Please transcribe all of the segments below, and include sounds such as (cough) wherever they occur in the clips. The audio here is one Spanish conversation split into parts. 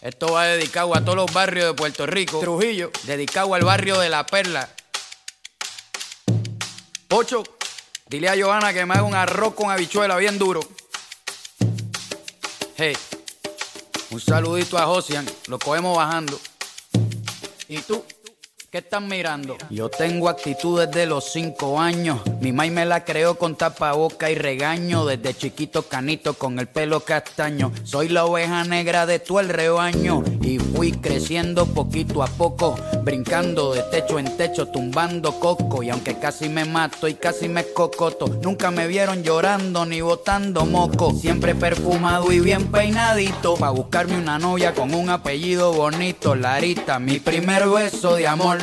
esto va dedicado a todos los barrios de Puerto Rico. Trujillo, dedicado al barrio de La Perla. Ocho, dile a Johanna que me haga un arroz con habichuela bien duro. Hey, un saludito a Josian, lo cogemos bajando. ¿Y tú? ¿Qué están mirando? Yo tengo actitud desde los cinco años. Mi mai me la creó con tapaboca y regaño. Desde chiquito canito con el pelo castaño. Soy la oveja negra de todo el rebaño. Y fui creciendo poquito a poco. Brincando de techo en techo, tumbando coco. Y aunque casi me mato y casi me cocoto, nunca me vieron llorando ni botando moco. Siempre perfumado y bien peinadito. Pa' buscarme una novia con un apellido bonito. Larita, mi primer beso de amor.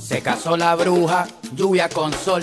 Se casó la bruja, lluvia con sol.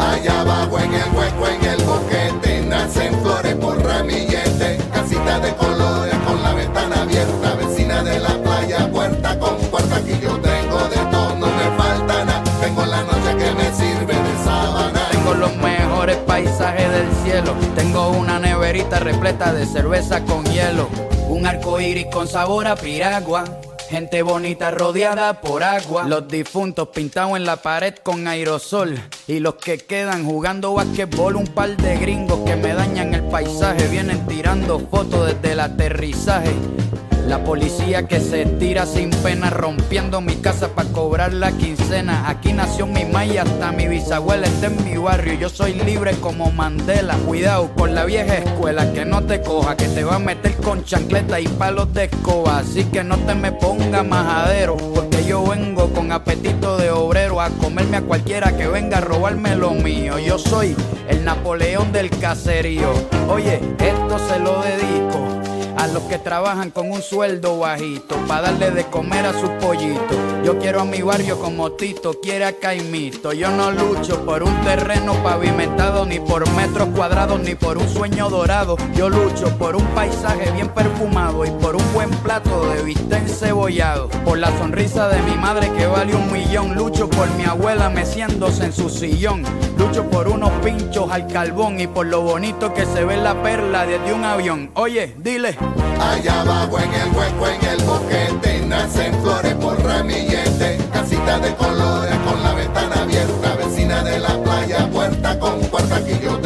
Allá abajo en el hueco, en el boquete, nacen flores por ramillete. Casita de colores con la ventana abierta, vecina de la playa, puerta con puerta. Aquí yo tengo de todo, no me falta nada. Tengo la noche que me sirve de sábana. Tengo los mejores paisajes del cielo. Tengo una neverita repleta de cerveza con hielo. Un arco iris con sabor a piragua. Gente bonita rodeada por agua. Los difuntos pintados en la pared con aerosol. Y los que quedan jugando basquetbol. Un par de gringos que me dañan el paisaje. Vienen tirando fotos desde el aterrizaje. La policía que se tira sin pena rompiendo mi casa para cobrar la quincena. Aquí nació mi maya, hasta mi bisabuela está en mi barrio. Yo soy libre como Mandela. Cuidado con la vieja escuela que no te coja, que te va a meter con chancleta y palos de escoba. Así que no te me ponga majadero, porque yo vengo con apetito de obrero a comerme a cualquiera que venga a robarme lo mío. Yo soy el Napoleón del caserío. Oye, esto se lo dedico los que trabajan con un sueldo bajito, para darle de comer a su pollito. Yo quiero a mi barrio como Tito quiere a Caimito. Yo no lucho por un terreno pavimentado, ni por metros cuadrados, ni por un sueño dorado. Yo lucho por un paisaje bien perfumado y por un buen plato de bistec encebollado. Por la sonrisa de mi madre que vale un millón. Lucho por mi abuela meciéndose en su sillón. Lucho por unos pinchos al carbón y por lo bonito que se ve la perla desde un avión. Oye, dile. Allá abajo en el hueco, en el boquete, nacen flores por ramillete. Casita de colores con la ventana abierta, vecina de la playa, puerta con puerta. Aquí yo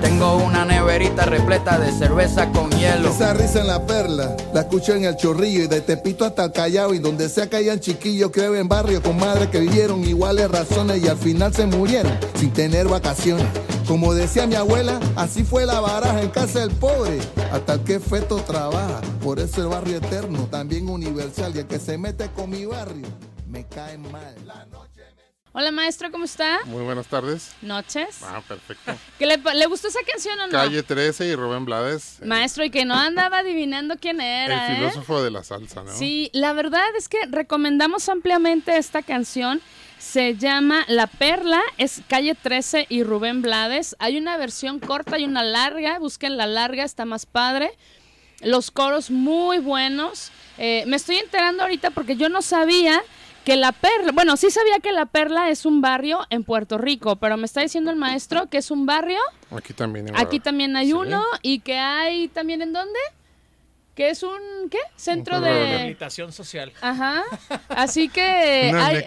Tengo una neverita repleta de cerveza con hielo. Esa risa en la perla, la escucho en el chorrillo y de Tepito hasta el Callao y donde sea que hayan chiquillos que en barrio con madres que vivieron iguales razones y al final se murieron sin tener vacaciones. Como decía mi abuela, así fue la baraja en casa del pobre, hasta que feto trabaja. Por eso el barrio eterno, también universal, y el que se mete con mi barrio, me cae mal. Hola maestro, ¿cómo está? Muy buenas tardes. Noches. Ah, perfecto. (laughs) ¿Que le, le gustó esa canción o no? Calle 13 y Rubén Blades. eh, Maestro, y que no andaba adivinando quién era, el ¿eh? filósofo de la salsa, ¿no? Sí, la verdad es que recomendamos ampliamente esta canción. Se llama La Perla, es Calle 13 y Rubén Blades. Hay una versión corta y una larga. Busquen la larga, está más padre. Los coros muy buenos. Eh, me estoy enterando ahorita porque yo no sabía que La Perla, bueno, sí sabía que La Perla es un barrio en Puerto Rico, pero me está diciendo el maestro que es un barrio. Aquí también. en Aquí también hay Sí. uno y que hay también en dónde? Que es un ¿qué? Centro centro de de Rehabilitación social. Ajá. Así que (laughs) Un hay.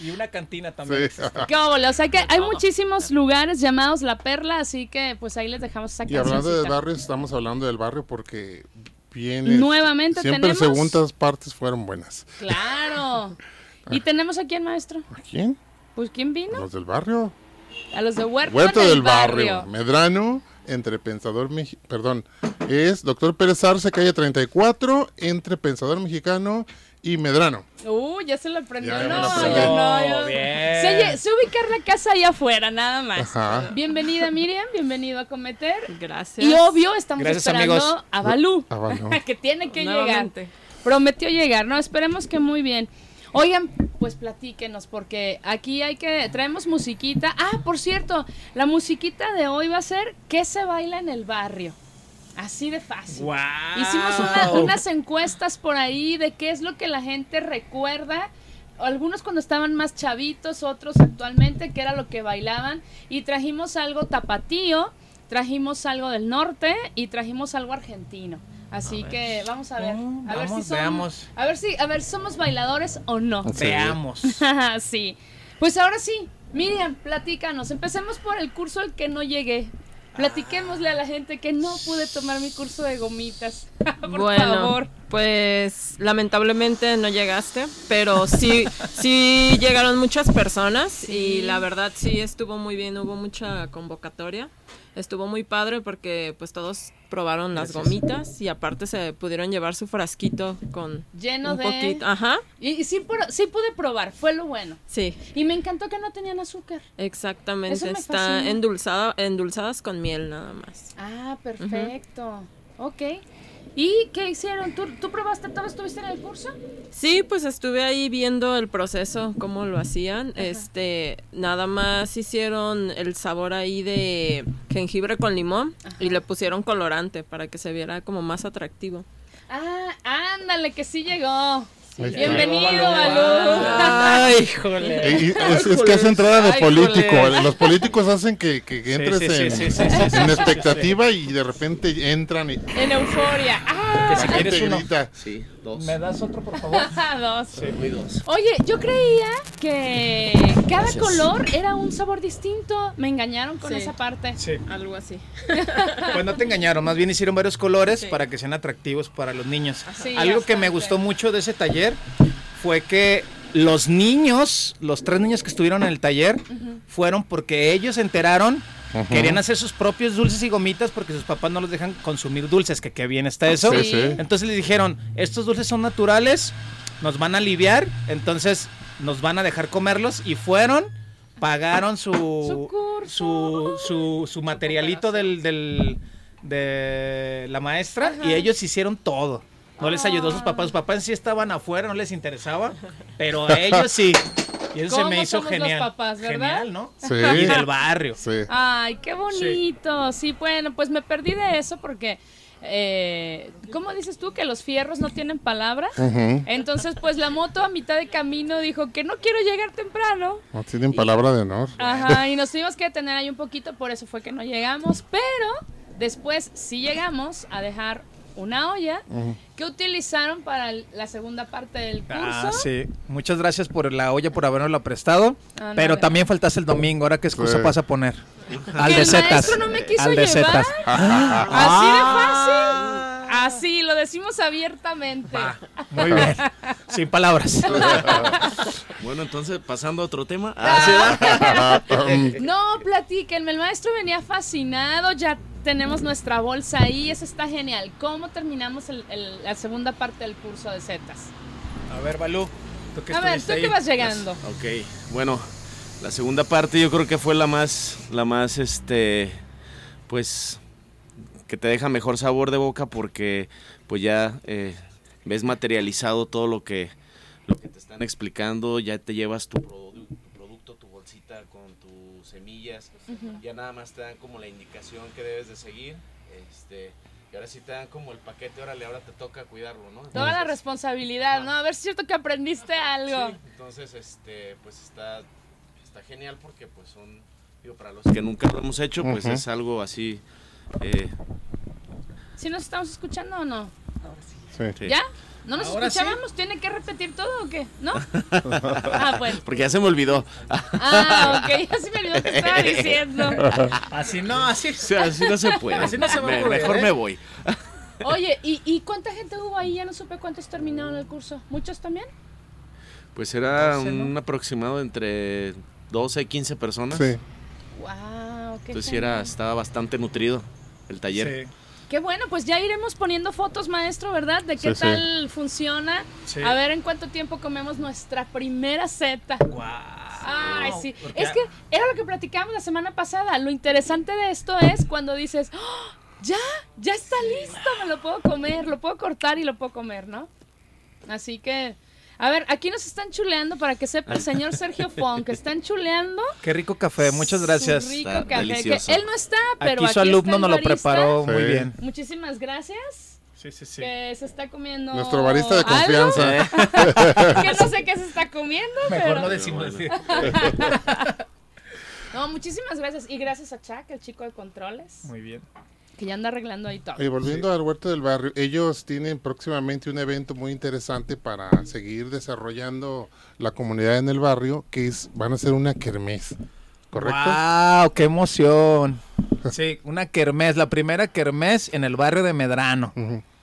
Y una cantina también. Sí. (laughs) qué óvole, o sea que hay muchísimos lugares llamados La Perla, así que pues ahí les dejamos esa Y hablando de barrios, estamos hablando del barrio porque viene. Nuevamente Siempre tenemos segundas partes fueron buenas. Claro. (laughs) Y tenemos aquí al maestro. ¿A quién? Pues ¿quién vino? Los del barrio. A los de Huerto, Huerto del barrio. Medrano, entre Pensador Mex- Perdón, es Doctor Pérez Arce, calle 34, entre Pensador Mexicano y Medrano. Uh, ya se lo aprendió. Ya no, aprendí. yo no, yo- Bien. Se, oye, se ubicar la casa allá afuera, nada más. Ajá. Bienvenida, Miriam. Bienvenido a Cometer. Gracias. Y obvio, estamos Gracias, esperando amigos. a Balú, A Balú. (laughs) que tiene que Nuevamente. llegar. Prometió llegar, ¿no? Esperemos que muy bien. Oigan, pues platíquenos, porque aquí hay que. Traemos musiquita. Ah, por cierto, la musiquita de hoy va a ser ¿Qué se baila en el barrio? Así de fácil. Wow. Hicimos una- unas encuestas por ahí de qué es lo que la gente recuerda. Algunos cuando estaban más chavitos, otros actualmente, que era lo que bailaban. Y trajimos algo tapatío, trajimos algo del norte y trajimos algo argentino. Así que vamos a ver. Oh, a ver si veamos. A ver si, a ver, somos bailadores o no. Sí. Veamos. (laughs) sí. Pues ahora sí, Miriam, platícanos. Empecemos por el curso al que no llegué. Platiquémosle a la gente que no pude tomar mi curso de gomitas. (laughs) por bueno, favor. pues lamentablemente no llegaste, pero sí, (laughs) sí llegaron muchas personas Sí. y la verdad sí estuvo muy bien, hubo mucha convocatoria. Estuvo muy padre porque pues todos probaron las gomitas y aparte se pudieron llevar su frasquito con Lleno un de- poquito. Ajá, Y, y sí, por- sí pude probar, fue lo bueno. sí. Y me encantó que no tenían azúcar. Exactamente, Eso me está fascina. endulzada, endulzadas con miel nada más. Ah, perfecto. Ok. ¿Y qué hicieron? ¿Tú, tú probaste? ¿Tú estuviste en el curso? Sí, pues estuve ahí viendo el proceso, cómo lo hacían. Este, nada más hicieron el sabor ahí de jengibre con limón y le pusieron colorante para que se viera como más atractivo. Ah, ándale, que sí llegó. Ahí. Bienvenido, Balú. Balú. Ay, (laughs) híjole. Y es, es que hace entrada de político. Los políticos hacen que, que entres sí, sí, en, sí, sí, sí, sí, en sí, expectativa y de repente entran y En euforia. Ah, Que si la quieres uno. grita. Sí, dos. ¿Me das otro, por favor? (laughs) dos. Muy dos. Oye, yo creía que cada color era un sabor distinto. Me engañaron con Sí. esa parte. Sí. Algo así. (laughs) Pues no te engañaron, más bien hicieron varios colores Sí. para que sean atractivos para los niños. Sí, Algo que me gustó mucho de ese taller fue que los niños, los tres niños que estuvieron en el taller, fueron porque ellos se enteraron, querían hacer sus propios dulces y gomitas porque sus papás no los dejan consumir dulces, que qué bien está eso. Sí, sí. Entonces les dijeron, estos dulces son naturales, nos van a aliviar, entonces nos van a dejar comerlos y fueron, pagaron su Su curso. su, su, su materialito del, del- de la maestra y ellos hicieron todo. No les ayudó sus papás, sus papás sí estaban afuera, no les interesaba, pero a (laughs) ellos sí. Y eso se ¿Cómo me hizo somos los genial. papás, verdad? Genial, ¿no? Sí. Y del barrio. Sí. Ay, qué bonito. Sí, bueno, pues me perdí de eso porque, eh, ¿cómo dices tú que los fierros no tienen palabra? Entonces, pues la moto a mitad de camino dijo que no quiero llegar temprano. No tienen palabra de honor. Ajá, y nos tuvimos que detener ahí un poquito, por eso fue que no llegamos, pero después sí llegamos a dejar una olla que utilizaron para la segunda parte del curso. Ah, sí. Muchas gracias por la olla, por habernosla prestado. Pero también faltaste el domingo. Ahora qué excusa Sí. vas a poner. Al de maestro no me quiso Al de llevar. setas. Así de Ah. fácil. Así, lo decimos abiertamente. Va, Muy bien. Sin palabras. (laughs) Bueno, entonces, pasando a otro tema. Ah. No, platíquenme. El maestro venía fascinado. Ya tenemos nuestra bolsa ahí. Eso está genial. ¿Cómo terminamos el- el- la segunda parte del curso de Zetas? A ver, Balú. ¿tú qué A ver, tú estuviste que ahí? vas llegando. Ok, bueno, la segunda parte yo creo que fue la más, la más, este, pues, que te deja mejor sabor de boca porque, pues ya eh, ves materializado todo lo que, lo que te están explicando, ya te llevas tu, producto, ya nada más te dan como la indicación que debes de seguir, este, y ahora sí te dan como el paquete, órale, ahora te toca cuidarlo, ¿no? Toda la responsabilidad, ¿no? A ver si es cierto que aprendiste algo. Sí, entonces, este, pues está, está genial porque pues son, digo, para los que nunca lo hemos hecho, pues es algo así, eh, ¿Sí nos estamos escuchando o no? Sí. sí. ¿Ya? ¿No nos Ahora sí. escuchábamos? ¿Tiene que repetir todo o qué? ¿No? (laughs) ah, bueno. Porque ya se me olvidó. Ah, ok. Ya se me olvidó que estaba (laughs) diciendo. Así no, así. O sea, así no se puede. Así no se Me- mejor ¿eh? me voy. Oye, ¿y, ¿y cuánta gente hubo ahí? Ya no supe cuántos terminaron el curso. ¿Muchos también? Pues era un aproximado entre 12 y 15 personas. Sí. Wow, qué Entonces sí era, estaba bastante nutrido el taller. Sí. Qué bueno, pues ya iremos poniendo fotos, maestro, ¿verdad? De qué Sí, sí. tal funciona. Sí. A ver en cuánto tiempo comemos nuestra primera seta. Ay, sí. Porque- Es que era lo que platicamos la semana pasada. Lo interesante de esto es cuando dices, "¡Oh! ya, ya está listo, me lo puedo comer, lo puedo cortar y lo puedo comer, ¿no? Así que, a ver, aquí nos están chuleando para que sepa el señor Sergio (laughs) Fon, que están chuleando. Qué rico café, muchas gracias. su rico Está café, que él no está, pero Aquí aquí, su alumno nos lo preparó muy bien. Muchísimas gracias. Sí, sí, sí. Que se está comiendo. Nuestro barista de algo confianza. (laughs) Que no sé qué se está comiendo, Mejor pero. no decimos. (laughs) No, muchísimas gracias. Y gracias a Chuck, el chico de controles, Muy bien. Que ya anda arreglando ahí todo. Y volviendo al huerto del barrio, ellos tienen próximamente un evento muy interesante para seguir desarrollando la comunidad en el barrio, que es van a hacer una kermés, ¿correcto? ¡Wow! ¡Qué emoción! (laughs) Sí, una kermés, la primera kermés en el barrio de Medrano.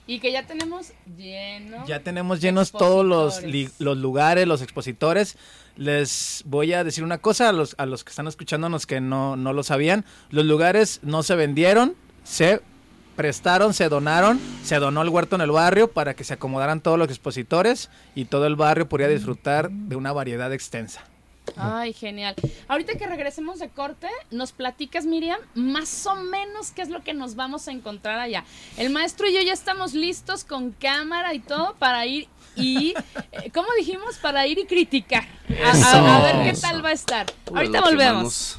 Y que ya tenemos lleno. Ya tenemos llenos todos los, li- los lugares, los expositores. Les voy a decir una cosa a los, a los que están escuchándonos que no, no lo sabían. Los lugares no se vendieron, se prestaron, se donaron, se donó el huerto en el barrio para que se acomodaran todos los expositores y todo el barrio podría disfrutar de una variedad extensa. Ay, genial. Ahorita que regresemos de corte, nos platicas, Miriam, más o menos qué es lo que nos vamos a encontrar allá. El maestro y yo ya estamos listos con cámara y todo para ir y, (laughs) eh, ¿cómo dijimos? Para ir y criticar. A, a- a ver qué tal va a estar. Ahorita volvemos.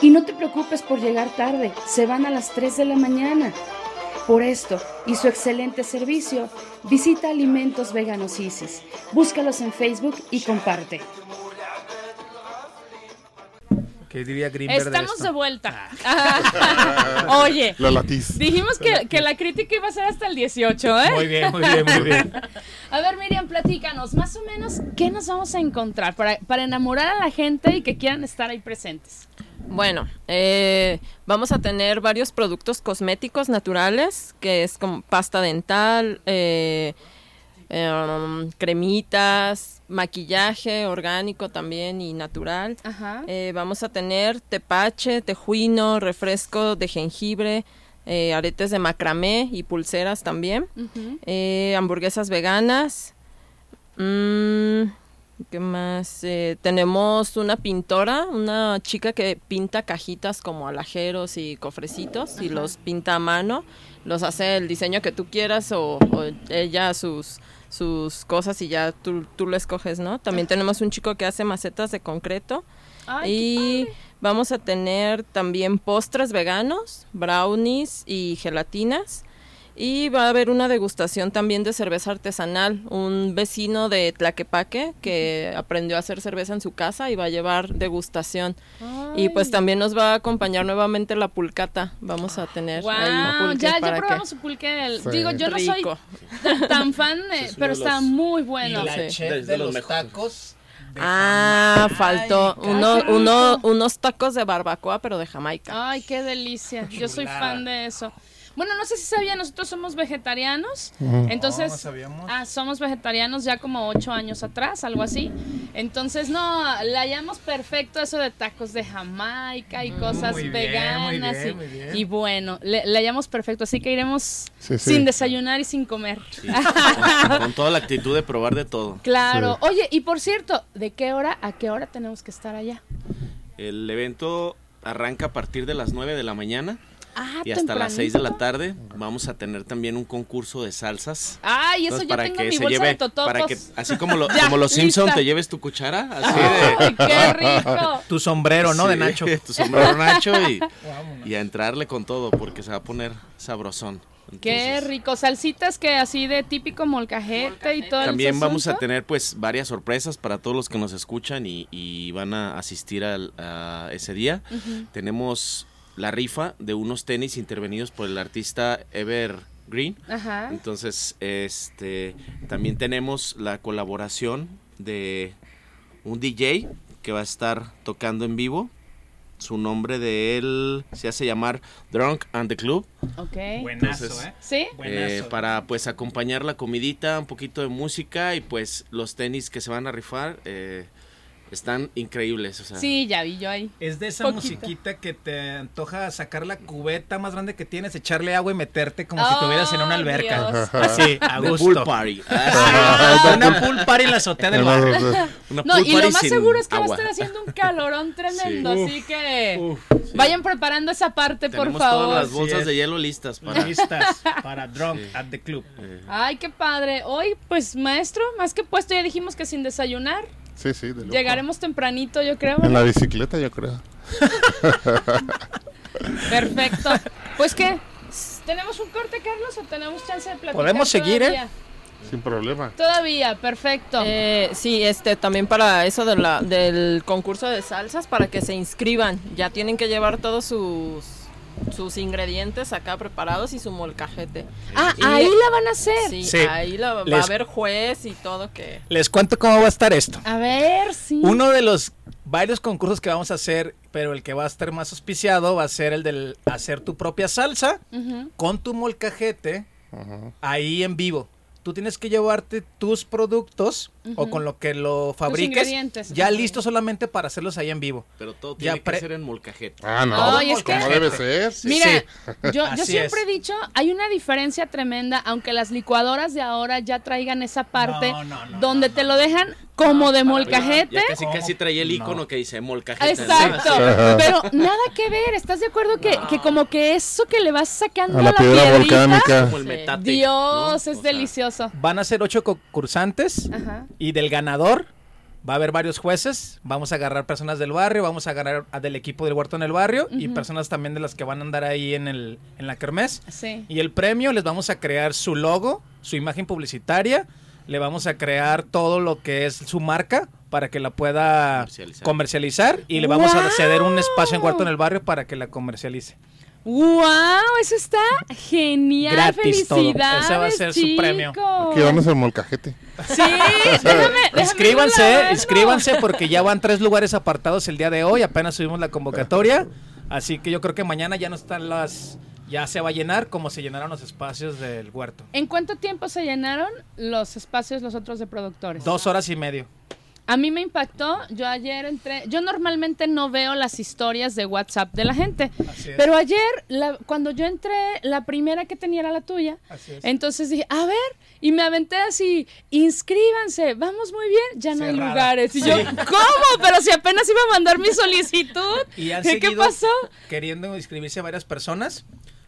Y no te preocupes por llegar tarde, se van a las 3 de la mañana. Por esto y su excelente servicio, visita Alimentos Veganos Isis. Búscalos en Facebook y comparte. ¿Qué diría Greenberg de Estamos esto? de vuelta. (laughs) Oye, (laughs) La latiz. dijimos que, que la crítica iba a ser hasta el 18, ¿eh? Muy bien, muy bien, muy bien. (laughs) A ver, Miriam, platícanos más o menos qué nos vamos a encontrar para, para enamorar a la gente y que quieran estar ahí presentes. Bueno, eh, vamos a tener varios productos cosméticos naturales, que es como pasta dental, eh, em, cremitas, maquillaje orgánico también y natural. Ajá. Eh, vamos a tener tepache, tejuino, refresco de jengibre, eh, aretes de macramé y pulseras también. Eh, hamburguesas veganas. Mm, ¿Qué más? Eh, tenemos una pintora, una chica que pinta cajitas como alajeros y cofrecitos y los pinta a mano. Los hace el diseño que tú quieras o, o ella sus sus cosas y ya tú, tú lo escoges, ¿no? También tenemos un chico que hace macetas de concreto. Ay, y vamos a tener también postres veganos, brownies y gelatinas. Y va a haber una degustación también de cerveza artesanal. Un vecino de Tlaquepaque que aprendió a hacer cerveza en su casa y va a llevar degustación. Y pues también nos va a acompañar nuevamente la pulcata. Vamos a tener Wow, ahí pulque ya, ya que- probamos su pulque. el- Sí. Digo, yo no soy Rico. tan fan, de- es uno pero de está muy bueno. y la sí. chef De- los tacos. Ah, Jamaica. faltó Ay, uno, uno- unos tacos de barbacoa, pero de Jamaica. Ay, qué delicia. Yo soy fan de eso. Bueno, no sé si sabían, nosotros somos vegetarianos. Entonces, No, no sabíamos. ah, somos vegetarianos ya como ocho años atrás, algo así. Entonces, no, le hallamos perfecto eso de tacos de Jamaica y cosas muy bien, veganas. muy bien, y, muy bien. y bueno, le, le hallamos perfecto. Así que iremos Sí, sí. sin desayunar y sin comer. Sí. (laughs) con, con toda la actitud de probar de todo. Claro. Oye, y por cierto, ¿de qué hora a qué hora tenemos que estar allá? El evento arranca a partir de las 9 de la mañana Ah, y hasta las 6 de la tarde. Vamos a tener también un concurso de salsas. Ay, eso Entonces, yo tengo mi se bolsa de totopos. para que así como, lo- (laughs) Ya, como los Simpson lista. te lleves tu cuchara, así de Ay, qué (laughs) rico. Tu sombrero, ¿no? De Nacho. (laughs) tu sombrero Nacho y, y a entrarle con todo porque se va a poner sabrosón. Qué rico. Salsitas que así de típico molcajete y todo el También vamos a tener pues varias sorpresas para todos los que nos escuchan y, y van a asistir al, a ese día. Tenemos la rifa de unos tenis intervenidos por el artista Ever Green. Ajá. Entonces, este, también tenemos la colaboración de un DJ que va a estar tocando en vivo. Su nombre de él se hace llamar Drunk and the Club. Ok. Buenazo, Entonces, ¿eh? ¿Sí? Buenazo. eh, para pues acompañar la comidita, un poquito de música y pues los tenis que se van a rifar eh, están increíbles. O sea, Sí, ya vi yo ahí. Es de esa Poquito. musiquita que te antoja sacar la cubeta más grande que tienes, echarle agua y meterte como si Oh, estuvieras en una alberca. Dios. Así, a gusto. pool party. Ah, Ah, una pool party en la azotea del barrio. (laughs) una No, y lo más seguro es que agua. va a estar haciendo un calorón (laughs) tremendo, Sí. así que Uf, vayan preparando esa parte, por Tenemos favor. todas las bolsas de hielo listas para listas (laughs) para Drunk Sí. at the Club. Ay, qué padre. Hoy, pues, maestro, más que puesto, ya dijimos que sin desayunar. Sí, sí, de lujo. Llegaremos tempranito, yo creo. En la bicicleta, yo creo. (laughs) Perfecto. Pues, ¿qué? ¿Tenemos un corte, Carlos, o tenemos chance de platicar Podemos seguir, ¿eh? Sin problema. Todavía, perfecto. Eh, sí, este también para eso de la, del concurso de salsas, para que se inscriban. Ya tienen que llevar todos sus, sus ingredientes acá preparados y su molcajete. ah, y- ahí la van a hacer. Sí, Sí. ahí la- va Les- a haber juez y todo que... Les cuento cómo va a estar esto. A ver, sí. Uno de los varios concursos que vamos a hacer, pero el que va a estar más auspiciado va a ser el del hacer tu propia salsa con tu molcajete Ajá. ahí en vivo. Tú tienes que llevarte tus productos o con lo que lo fabriques ingredientes. ya listo solamente para hacerlos ahí en vivo. Pero todo Ya tiene pre- que ser en molcajete. Ah, no. Ay, es que- como debe ser. Mira, Sí. yo, siempre es. he dicho, hay una diferencia tremenda, aunque las licuadoras de ahora ya traigan esa parte No, no, no, donde te lo dejan como de molcajete. Ya casi casi traía el icono No. que dice molcajete. Exacto, pero nada que ver, ¿estás de acuerdo que, que como que eso que le vas sacando A la la, piedra piedrita, volcánica. Como el Sí. metate. Dios, ¿no? es O sea, delicioso. Van a ser ocho concursantes Ajá. y del ganador va a haber varios jueces. Vamos a agarrar personas del barrio, vamos a agarrar a del equipo del huerto en el barrio y personas también de las que van a andar ahí en, el, en la kermés. Sí. Y el premio les vamos a crear su logo, su imagen publicitaria, le vamos a crear todo lo que es su marca para que la pueda Comercializar. comercializar, y le vamos a ceder un espacio en Huerto en el Barrio para que la comercialice. ¡Wow! Eso está genial. Gratis todo. Felicidades. Ese va a ser su premio. Aquí vamos al molcajete. Sí, (laughs) déjame, déjame Inscríbanse, inscríbanse porque ya van tres lugares apartados el día de hoy, apenas subimos la convocatoria, así que yo creo que mañana ya no están las, ya se va a llenar como se llenaron los espacios del huerto. ¿En cuánto tiempo se llenaron los espacios los otros de productores? Dos horas y medio. A mí me impactó. Yo ayer entré. Yo normalmente no veo las historias de WhatsApp de la gente. Pero ayer, la- cuando yo entré, la primera que tenía era la tuya. Así es. Entonces dije, a ver, y me aventé así, inscríbanse, vamos muy bien, ya no hay Cerrada. lugares. Y Sí. yo, ¿cómo? Pero si apenas iba a mandar mi solicitud. (laughs) Y han ¿Qué, ¿Qué seguido pasó? queriendo inscribirse varias personas.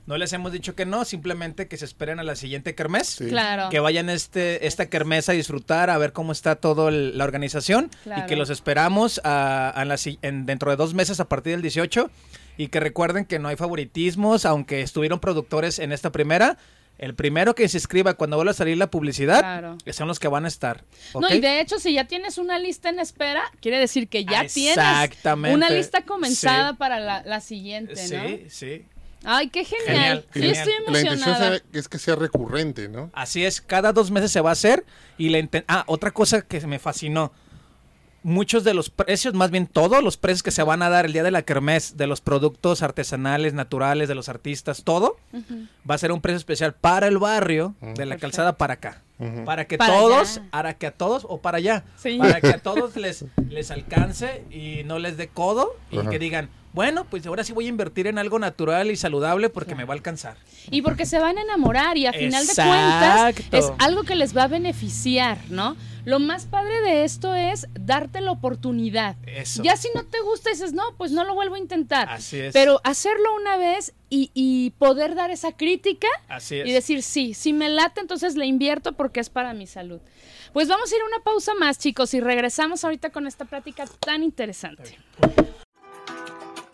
No les hemos dicho que no, simplemente que se esperen a la siguiente kermés. Sí. Claro. Que vayan este, esta kermés a disfrutar, a ver cómo está toda la organización Claro. y que los esperamos a, a la si- en- dentro de dos meses a partir del 18 y que recuerden que no hay favoritismos, aunque estuvieron productores en esta primera. El primero que se inscriba cuando vuelva a salir la publicidad Claro. son los que van a estar. No, y de hecho, si ya tienes una lista en espera, quiere decir que ya tienes Exactamente. una lista comenzada Sí. para la, la siguiente, ¿no? Sí, sí. Ay, qué genial. Genial. estoy La intención emocionada. es que sea recurrente, ¿no? Así es, cada dos meses se va a hacer y la Ah, otra cosa que me fascinó. Muchos de los precios, más bien todos los precios que se van a dar el día de la kermés, de los productos artesanales, naturales, de los artistas, todo, va a ser un precio especial para el barrio, de la Perfecto. calzada para acá. Para que Para todos, allá. para que a todos o para allá, Sí. para que a (laughs) todos les, les alcance y no les dé codo y que digan, bueno, pues ahora sí voy a invertir en algo natural y saludable porque me va a alcanzar. Y porque se van a enamorar y a final de cuentas es algo que les va a beneficiar, ¿no? Lo más padre de esto es darte la oportunidad. Eso. Ya si no te gusta, dices, no, pues no lo vuelvo a intentar. Así es. Pero hacerlo una vez y, y poder dar esa crítica Así es. y decir, sí, si me late, entonces le invierto porque es para mi salud. Pues vamos a ir a una pausa más, chicos, y regresamos ahorita con esta plática tan interesante.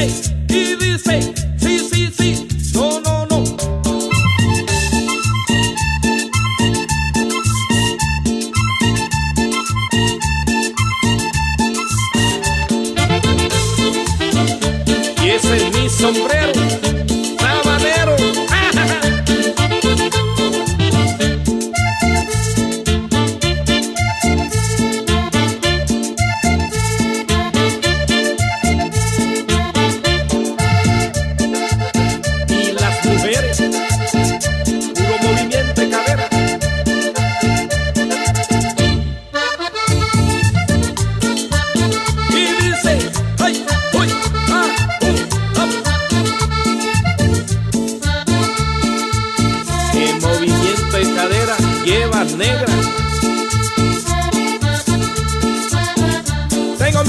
Y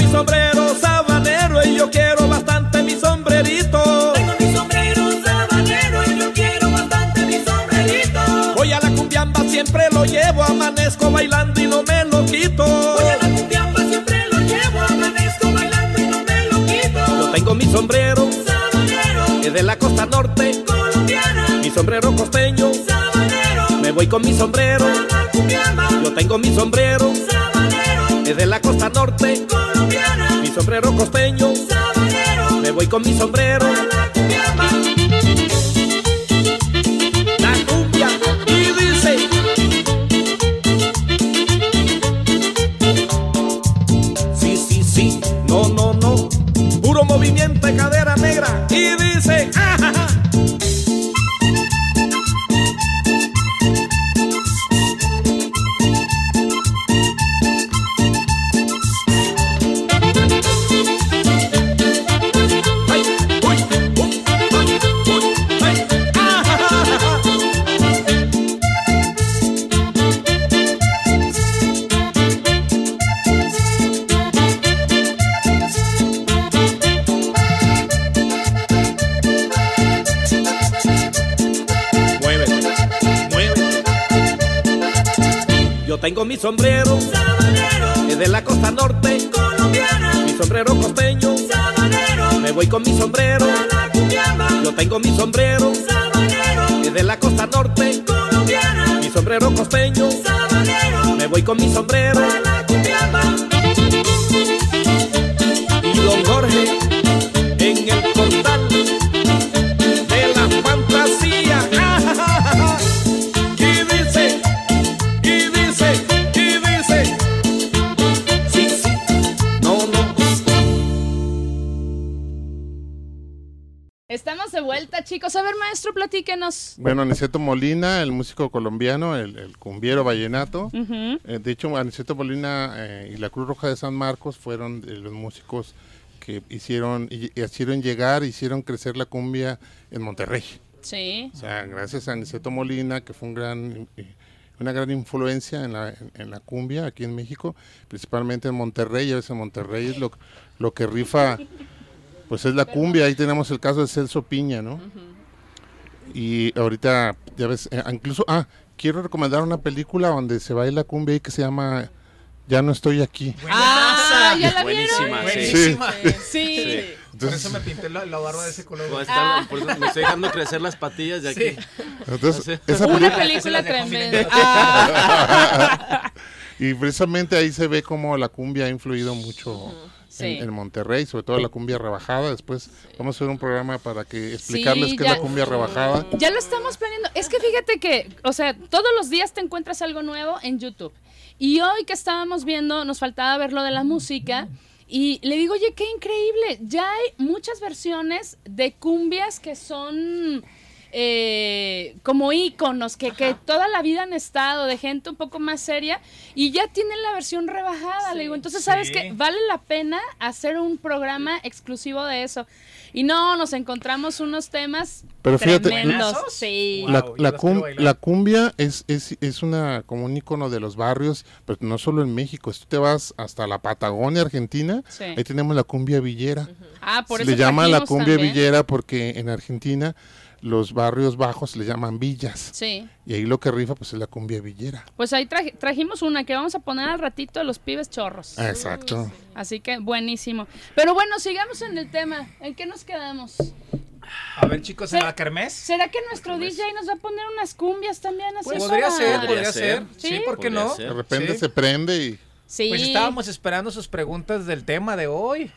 mi sombrero sabanero y yo quiero bastante mi sombrerito. Tengo mi sombrero sabanero y yo quiero bastante mi sombrerito. Voy a la cumbiamba, siempre lo llevo, amanezco bailando y no me lo quito. Voy a la cumbiamba, siempre lo llevo, amanezco bailando y no me lo quito. Yo tengo mi sombrero sabanero, es de la costa norte colombiana. Mi sombrero costeño sabanero, me voy con mi sombrero a la cumbiamba. Yo tengo mi sombrero sabanero, es de la costa norte colombiana. Sombrero costeño. Sabanero, me voy con mi sombrero. La cumbia y dice. Sí, sí, sí, no, no, no. Puro movimiento de cadera negra sombrero sabanero, es de la costa norte. Colombiana. Mi sombrero costeño. Sabanero, me voy con mi sombrero. A la cumbiamba. Yo tengo mi sombrero sabanero, es de la costa norte. Colombiana. Mi sombrero costeño sabanero, me voy con mi sombrero. A la cumbiamba. Y don Jorge chicos. A ver, maestro, platíquenos. Bueno, Aniceto Molina, el músico colombiano, el, el cumbiero vallenato. Ujú. Eh, de hecho, Aniceto Molina eh, y la Cruz Roja de San Marcos fueron de los músicos que hicieron, y, y hicieron llegar, hicieron crecer la cumbia en Monterrey. Sí. O sea, gracias a Aniceto Molina, que fue un gran, eh, una gran influencia en la, en, en la cumbia aquí en México, principalmente en Monterrey. Ya ves, en Monterrey es lo, lo que rifa, pues es la cumbia. Ahí tenemos el caso de Celso Piña, ¿no? Y ahorita, ya ves, eh, incluso, ah, quiero recomendar una película donde se baila cumbia y que se llama Ya no estoy aquí. Ah, ¿ya la vieron? Buenísima, sí. Buenísima. Sí. Por Entonces, eso me pinté la, la barba de ese color. Voy a estar- por eso me estoy dejando crecer las patillas de aquí. entonces, esa Una película, película tremenda. Ah, (laughs) y precisamente ahí se ve cómo la cumbia ha influido mucho Sí. en, en Monterrey, sobre todo la cumbia rebajada. Después vamos a hacer un programa para que explicarles Sí, qué ya- es la cumbia rebajada. Ya lo estamos planeando. Es que fíjate que, o sea, todos los días te encuentras algo nuevo en YouTube. Y hoy que estábamos viendo, nos faltaba ver lo de la música. Y le digo, oye, qué increíble. Ya hay muchas versiones de cumbias que son eh, como íconos que, que toda la vida han estado, de gente un poco más seria, y ya tienen la versión rebajada, le digo. Entonces, ¿sabes Sí. qué? Vale la pena hacer un programa exclusivo de eso. Y no, nos encontramos unos temas Pero fíjate, tremendos. Sí. Wow. La, la cum- cumbia es, es, es una como un icono de los barrios, pero no solo en México. Si tú te vas hasta la Patagonia, Argentina, Sí. ahí tenemos la cumbia villera. Ah, por Se eso le llama la cumbia también. villera porque en Argentina los barrios bajos se le llaman villas. Sí. Y ahí lo que rifa pues es la cumbia villera. Pues ahí traje- trajimos una que vamos a poner al ratito de los pibes chorros. Exacto. Así que buenísimo. Pero bueno, sigamos en el tema. ¿En qué nos quedamos? A ver, chicos, en la kermés. ¿Será que nuestro DJ nos va a poner unas cumbias también así? Pues podría para- ser, Podría ser. Sí, Sí. ¿por qué no? ser. De repente Sí. se prende y Sí. Pues estábamos esperando sus preguntas del tema de hoy.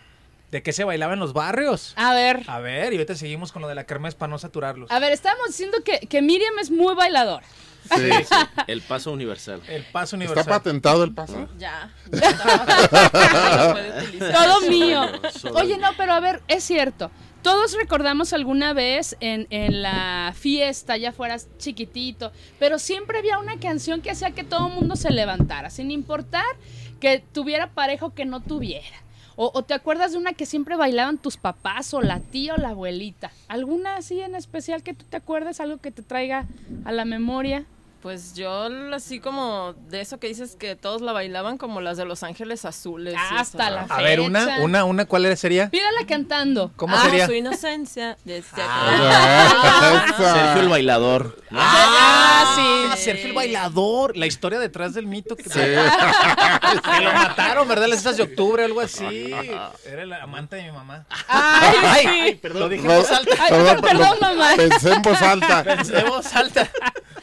¿De qué se bailaba en los barrios? A ver, A ver, y ahorita seguimos con lo de la kermés para no saturarlos. a ver, estábamos diciendo que, que Miriam es muy bailadora. sí, (laughs) El paso universal. El paso está universal. patentado el paso. Ya. (laughs) Utilizar. Todo mío. Oye, no, pero a ver, es cierto. Todos recordamos alguna vez en, en la fiesta, ya fueras chiquitito, pero siempre había una canción que hacía que todo el mundo se levantara, sin importar que tuviera pareja o que no tuviera. O, o te acuerdas de una que siempre bailaban tus papás o la tía o la abuelita. ¿Alguna así en especial que tú te acuerdes, algo que te traiga a la memoria? Pues yo así como de eso que dices que todos la bailaban como las de Los Ángeles Azules. Hasta la A ver, una, fecha. una, una, ¿cuál sería? Pídala cantando. ¿Cómo Ah, sería? su inocencia. Desde Ah, esa. Sergio el bailador. Ah, sí. Sergio el bailador. La historia detrás del mito que, Sí. (laughs) que lo mataron, ¿verdad? Las fiestas de octubre, algo así. Era el amante de mi mamá. Ay, (laughs) sí. Lo dije en voz alta. Ay, (laughs) perdón, perdón, mamá. Pensé en voz alta. Pensé en voz alta.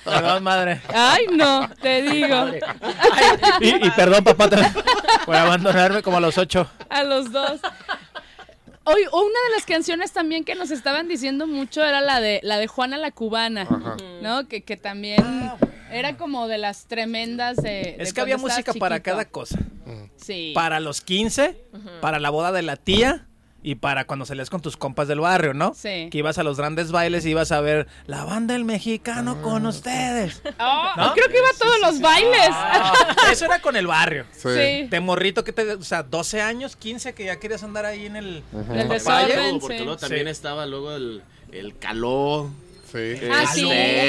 Perdón, madre. Ay, no, te digo. (laughs) Y, y perdón, papá, por abandonarme como a los ocho. A los dos. Hoy, una de las canciones también que nos estaban diciendo mucho era la de la de Juana la Cubana, ¿no? Que, que también era como de las tremendas de. Es de que había música para cada cosa. Sí. Para los 15, para la boda de la tía y para cuando salías con tus compas del barrio, ¿no? Sí. Que ibas a los grandes bailes y ibas a ver la banda del mexicano con ustedes. (laughs) Oh, ¿No? Creo que iba a todos los bailes. Ah, eso era con el barrio. Sí. Sí. De morrito que te, o sea, 12 años, 15 que ya querías andar ahí en el El desorden, Porque sí. luego también Sí. estaba luego el, el caló. Sí. Ah, sí.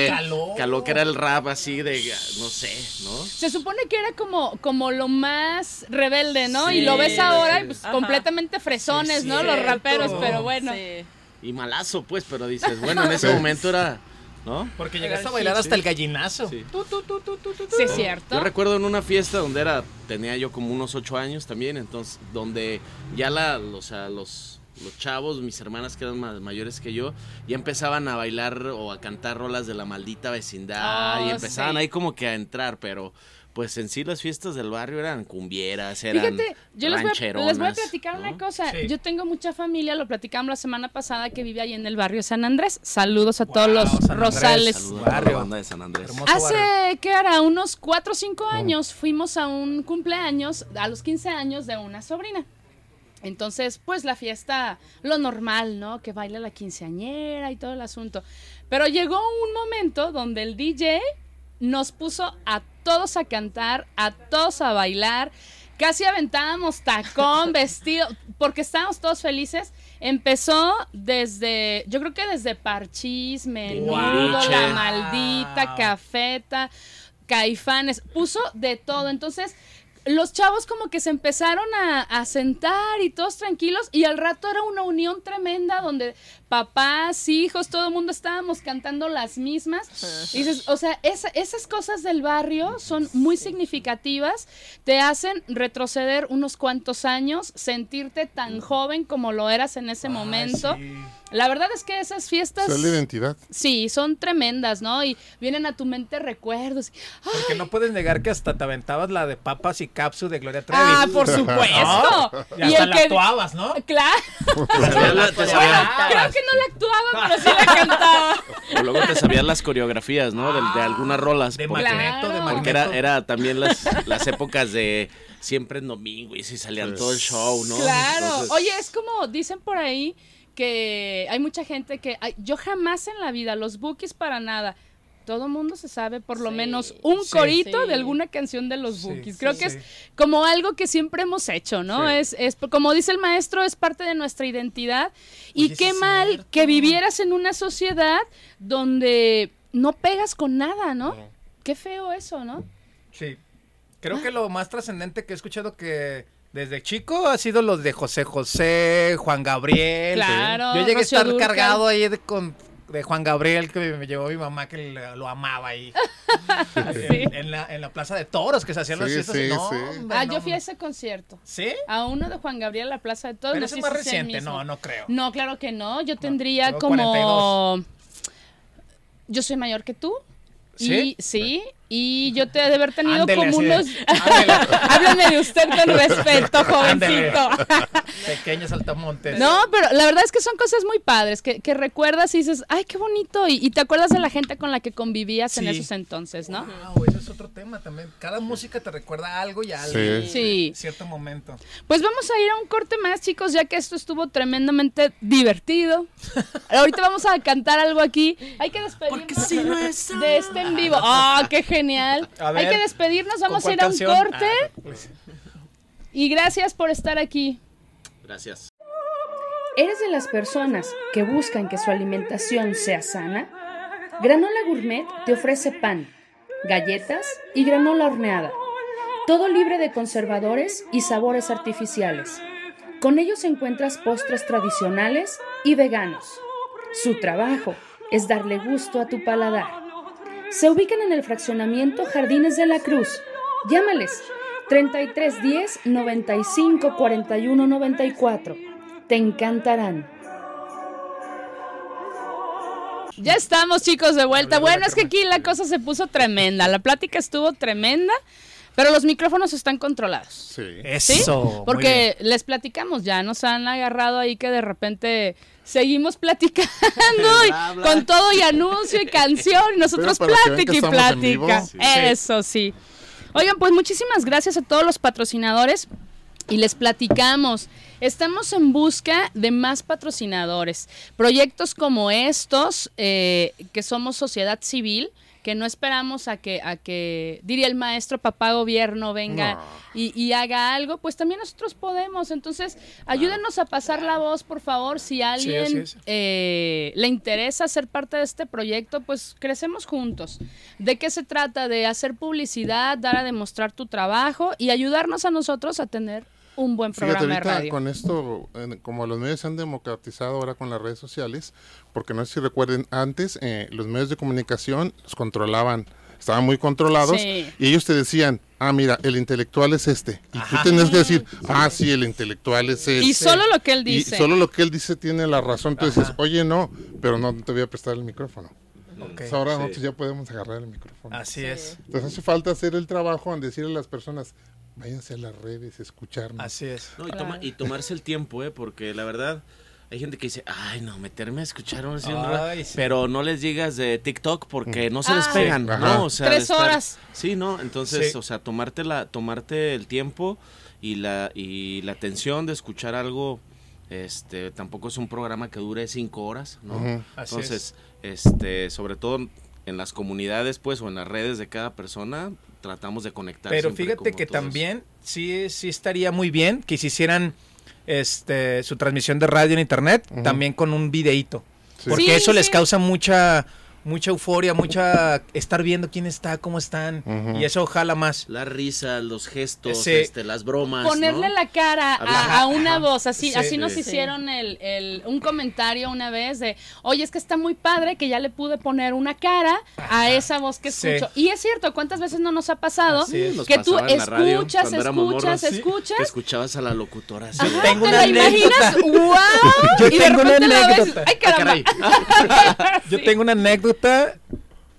Caló. Caló que era el rap así de, no sé, ¿no? Se supone que era como, como lo más rebelde, ¿no? y lo ves ahora y pues Ajá. completamente fresones, Sí, ¿no? cierto. Los raperos, pero bueno. Sí. Y malazo, pues, pero dices, bueno, en (laughs) ese momento era, ¿no? Porque llegaste a bailar hasta sí. el gallinazo. Sí. Tu, tu, tu, tu, tu, tu, tu. Sí, es cierto. Yo recuerdo en una fiesta donde era, tenía yo como unos ocho años también, entonces, donde ya la, o sea, los, los chavos, mis hermanas que eran más mayores que yo, ya empezaban a bailar o a cantar rolas de la maldita vecindad Oh, y empezaban sí. ahí como que a entrar, pero pues en sí las fiestas del barrio eran cumbieras, eran Fíjate, yo les voy, a, les voy a platicar una cosa. Sí. Yo tengo mucha familia, lo platicamos la semana pasada, que vive ahí en el barrio San Andrés. Saludos a todos los San Rosales. Saludos a toda la Barrio. banda de San Andrés. Hermoso barrio. Hace, ¿qué hará? Unos 4 o 5 años fuimos a un cumpleaños, a los 15 años de una sobrina. Entonces, pues la fiesta, lo normal, ¿no? Que baila la quinceañera y todo el asunto. Pero llegó un momento donde el DJ nos puso a todos a cantar, a todos a bailar. Casi aventábamos tacón, (laughs) vestido, porque estábamos todos felices. Empezó desde, yo creo que desde Parchís, Menudo. La Maldita, Cafeta, Caifanes, puso de todo. Entonces, los chavos como que se empezaron a, a sentar y todos tranquilos y al rato era una unión tremenda donde papás, hijos, todo el mundo estábamos cantando las mismas. (laughs) Y dices, o sea, esa- esas cosas del barrio son muy significativas, te hacen retroceder unos cuantos años, sentirte tan joven como lo eras en ese momento. sí. La verdad es que esas fiestas... Es la identidad. Sí, son tremendas, ¿no? Y vienen a tu mente recuerdos. Porque no puedes negar que hasta te aventabas la de papas y capsu de Gloria Trevi. Ah, por supuesto. (laughs) Y hasta la actuabas, ¿no? Claro. Bueno, creo que no la actuaba, pero sí la cantaba. o luego te sabías las coreografías, ¿no? De, de algunas rolas. De porque- magneto, de magneto. Porque era, era también las, las épocas de siempre en domingo y si salían todo el show, ¿no? Claro. Entonces, Oye, es como dicen por ahí que hay mucha gente que yo jamás en la vida los bookies para nada. Todo mundo se sabe por lo Sí. menos un Sí. corito Sí. de alguna canción de los bookies. sí, Creo que sí. es como algo que siempre hemos hecho, ¿no? Sí. Es, es como dice el maestro, es parte de nuestra identidad. Y Oye, qué mal cierto. que vivieras en una sociedad donde no pegas con nada, ¿no? No. Qué feo eso, ¿no? Sí. Creo que lo más trascendente que he escuchado que desde chico ha sido los de José José, Juan Gabriel. Claro, Yo llegué a estar cargado ahí de, con, de Juan Gabriel que me llevó mi mamá que le- lo amaba ahí. (laughs) en, en la, en la plaza de toros que se hacían las Sí, fiestas. sí, no, sí. hombre, Ah, no, yo fui a ese concierto. ¿Sí? A uno de Juan Gabriel, la Plaza de Todos. Pero no ese sé es más reciente. No, no creo. No, claro que no. Yo tendría tengo como. 42. Yo soy mayor que tú. ¿Sí? Y, sí. Y yo te he de haber tenido Ándele, como de- unos. (laughs) Háblame de usted con (laughs) respeto, jovencito. (laughs) Pequeños altamontes. No, pero la verdad es que son cosas muy padres, que, que recuerdas y dices, ay, qué bonito, y, y te acuerdas de la gente con la que convivías en Sí. esos entonces, ¿no? Wow, eso es otro tema también. Cada música te recuerda algo y a Sí. Sí. Cierto momento. Pues vamos a ir a un corte más, chicos, ya que esto estuvo tremendamente divertido. Ahorita vamos a cantar algo aquí. Hay que despedirnos de este en vivo. ¡Ah, qué genial! Hay que despedirnos, vamos a ¿Con ir a un canción? corte. Ah, pues, Y gracias por estar aquí. Gracias. ¿Eres de las personas que buscan que su alimentación sea sana? Granola Gourmet te ofrece pan, galletas y granola horneada. Todo libre de conservadores y sabores artificiales. Con ellos encuentras postres tradicionales y veganos. Su trabajo es darle gusto a tu paladar. Se ubican en el fraccionamiento Jardines de la Cruz. Llámales 3310 95 41 94. Te encantarán. Ya estamos chicos de vuelta. Bueno, es que aquí la cosa se puso tremenda. La plática estuvo tremenda, pero los micrófonos están controlados. Sí. ¿Sí? Eso. Porque les platicamos ya, nos han agarrado ahí que de repente seguimos platicando (laughs) y Bla, bla. con todo y anuncio y canción y nosotros plática y plática. Sí. Eso sí. Oigan, pues muchísimas gracias a todos los patrocinadores y les platicamos. Estamos en busca de más patrocinadores. Proyectos como estos, eh, que somos sociedad civil, que no esperamos a que, a que, diría el maestro papá gobierno, venga No. y, y haga algo, pues también nosotros podemos. Entonces, ayúdenos a pasar la voz, por favor. Si a alguien es. eh, le interesa ser parte de este proyecto, pues crecemos juntos. ¿De qué se trata? De hacer publicidad, dar a demostrar tu trabajo y ayudarnos a nosotros a tener un buen Fíjate, programa de ahorita radio. con esto, como los medios se han democratizado ahora con las redes sociales, porque no sé si recuerden, antes eh, los medios de comunicación los controlaban, estaban muy controlados, Sí. y ellos te decían, ah, mira, el intelectual es este. Y tú tenías que decir, ah, sí, el intelectual es este. Y solo lo que él Y dice. solo lo que él dice tiene la razón. Tú dices, oye, no, pero no te voy a prestar el micrófono. Ok, Entonces ahora sí. nosotros ya podemos agarrar el micrófono. Así es. Entonces hace falta hacer el trabajo en decirle a las personas, váyanse a las redes, escucharnos. Así es. No, y, toma- y tomarse el tiempo, ¿eh? Porque la verdad, hay gente que dice, ay, no, meterme a escuchar un un ra-". Ay, sí. Pero no les digas de TikTok porque no se Ah. despegan, Sí. ¿no? O sea, de Tres estar- horas. Sí, ¿no? Entonces, Sí. o sea, tomarte, la, tomarte el tiempo y la, y la atención de escuchar algo, este, tampoco es un programa que dure cinco horas, ¿no? Ujú. Así Entonces, este, sobre todo en las comunidades, pues, o en las redes de cada persona, tratamos de conectar. Pero fíjate que también sí, sí estaría muy bien que se hicieran este, su transmisión de radio en internet también con un videíto. Sí. Porque Sí, eso les causa mucha mucha euforia, mucha estar viendo quién está, cómo están y eso jala más. La risa, los gestos, Sí. este, las bromas. Ponerle ¿no? la cara a, a una voz, así, Sí. así nos Sí. hicieron el, el- un comentario una vez de, oye, es que está muy padre que ya le pude poner una cara a esa voz que Sí. escucho. Y es cierto, ¿cuántas veces no nos ha pasado Así es. Nos que tú radio escuchas, escuchas, escuchas? Que escuchabas a la locutora así. Yo Ajá, tengo ¿Te una la imaginas? ¡Wow! (laughs) Yo y de tengo una repente la ves, anécdota. ¡ay, caramba! (laughs) Yo Sí. tengo una anécdota que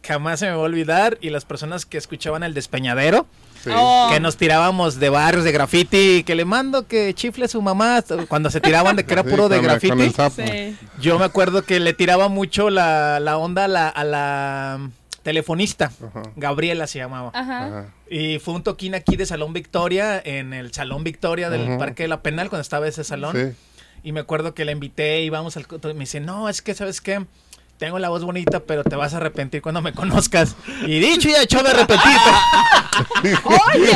jamás se me va a olvidar y las personas que escuchaban el despeñadero Sí. Oh. que nos tirábamos de barrios de graffiti, que le mando que chifle a su mamá cuando se tiraban de que era Sí, puro de graffiti. Sí. Yo me acuerdo que le tiraba mucho la, la onda a la, a la telefonista. Ajá. Gabriela se llamaba. Ajá. Ajá. Y fue un toquín aquí de Salón Victoria, en el Salón Victoria del. Parque de la Penal, cuando estaba ese salón. Sí. Y me acuerdo que la invité y vamos al... Me dice, no, es que, ¿sabes qué? Tengo la voz bonita, pero te vas a arrepentir cuando me conozcas. Y dicho y hecho, me arrepentí. Oye,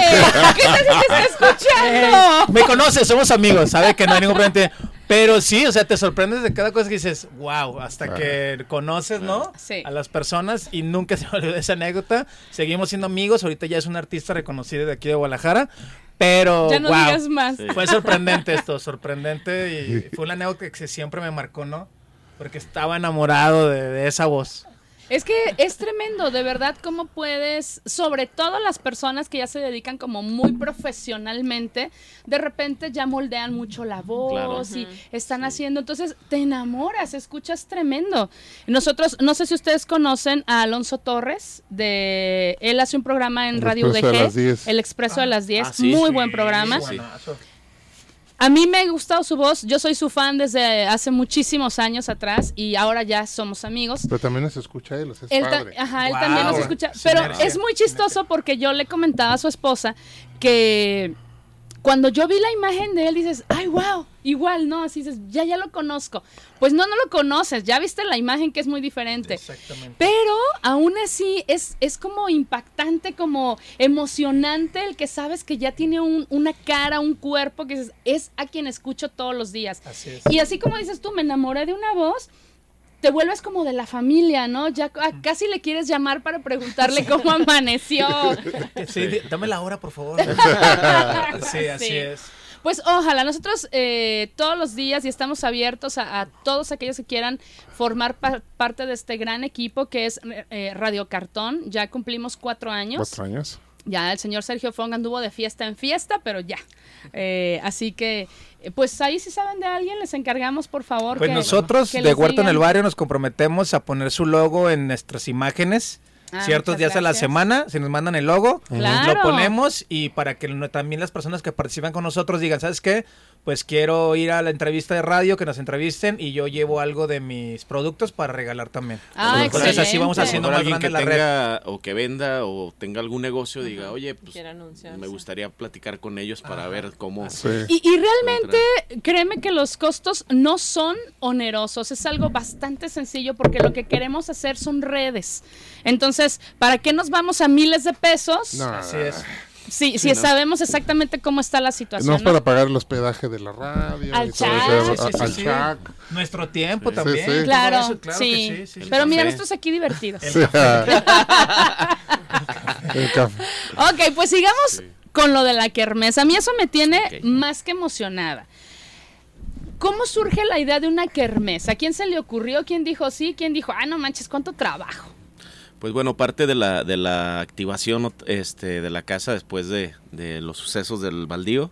¿qué tal si te está escuchando? me conoce, somos amigos, sabe que no hay ningún problema. Pero sí, o sea, te sorprendes de cada cosa que dices, wow, hasta que conoces, ¿no? Sí. A las personas y nunca se me olvidó esa anécdota. Seguimos siendo amigos, ahorita ya es un artista reconocido de aquí de Guadalajara. Pero, Ya no wow, digas más. fue sorprendente (laughs) esto, sorprendente y fue una anécdota que siempre me marcó, ¿no? Porque estaba enamorado de, de esa voz. Es que es tremendo, de verdad, cómo puedes, sobre todo las personas que ya se dedican como muy profesionalmente, de repente ya moldean mucho la voz Claro. y están haciendo, entonces te enamoras, escuchas tremendo. Nosotros, no sé si ustedes conocen a Alonso Torres, de él hace un programa en El Radio UDG, 10. El Expreso de las 10, ah, sí, muy sí, buen programa. A mí me ha gustado su voz, yo soy su fan desde hace muchísimos años atrás y ahora ya somos amigos. Pero también nos escucha él, o sea, es Él, padre. ajá, él Wow. también nos escucha. Sí, Pero es muy chistoso porque yo le comentaba a su esposa que cuando yo vi la imagen de él dices, ay, wow, igual, ¿no? Así dices, ya, ya lo conozco. Pues no, no lo conoces, ya viste la imagen que es muy diferente. Exactamente. Pero aún así es, es como impactante, como emocionante el que sabes que ya tiene un- una cara, un cuerpo que dices, es a quien escucho todos los días. Así es. Y así como dices tú, me enamoré de una voz, te vuelves como de la familia, ¿no? Ya ca- casi le quieres llamar para preguntarle cómo amaneció. Sí, dame la hora, por favor. (laughs) sí, así Sí. es. Pues ojalá, nosotros eh, todos los días y estamos abiertos a, a todos aquellos que quieran formar pa- parte de este gran equipo que es eh, Radio Cartón. Ya cumplimos cuatro años. Cuatro años. Ya el señor Sergio Fong anduvo de fiesta en fiesta, pero ya. Eh, así que, eh, pues ahí si saben de alguien, les encargamos, por favor. Pues que- nosotros que de Huerto en el. Barrio nos comprometemos a poner su logo en nuestras imágenes. Ah, ciertos días a la semana, si nos mandan el logo, Claro. lo ponemos y para que no- también las personas que participan con nosotros digan, ¿sabes qué? Pues quiero ir a la entrevista de radio, que nos entrevisten y yo llevo algo de mis productos para regalar también. Ah, Entonces así vamos haciendo más alguien grande que la red. tenga o que venda o tenga algún negocio diga, oye, pues me gustaría platicar con ellos para ver cómo. Sí. Y, y realmente, créeme que los costos no son onerosos, es algo bastante sencillo porque lo que queremos hacer son redes. Entonces, ¿para qué nos vamos a miles de pesos? No, Así es. Sí, si sabemos exactamente cómo está la situación. no es ¿no? para pagar el hospedaje de la radio. Al chat. Sí, sí, sí. Nuestro tiempo Sí, también. sí, sí. Claro, eso, claro que sí. sí, sí, sí. Pero mira, nosotros aquí divertidos. Sí. El café. Ok, pues sigamos con lo de la kermés. A mí eso me tiene más que emocionada. ¿Cómo surge la idea de una kermés? ¿A quién se le ocurrió? ¿Quién dijo sí? ¿Quién dijo, ah, no manches, cuánto trabajo? Pues bueno, parte de la, de la activación este, de la casa después de, de los sucesos del baldío,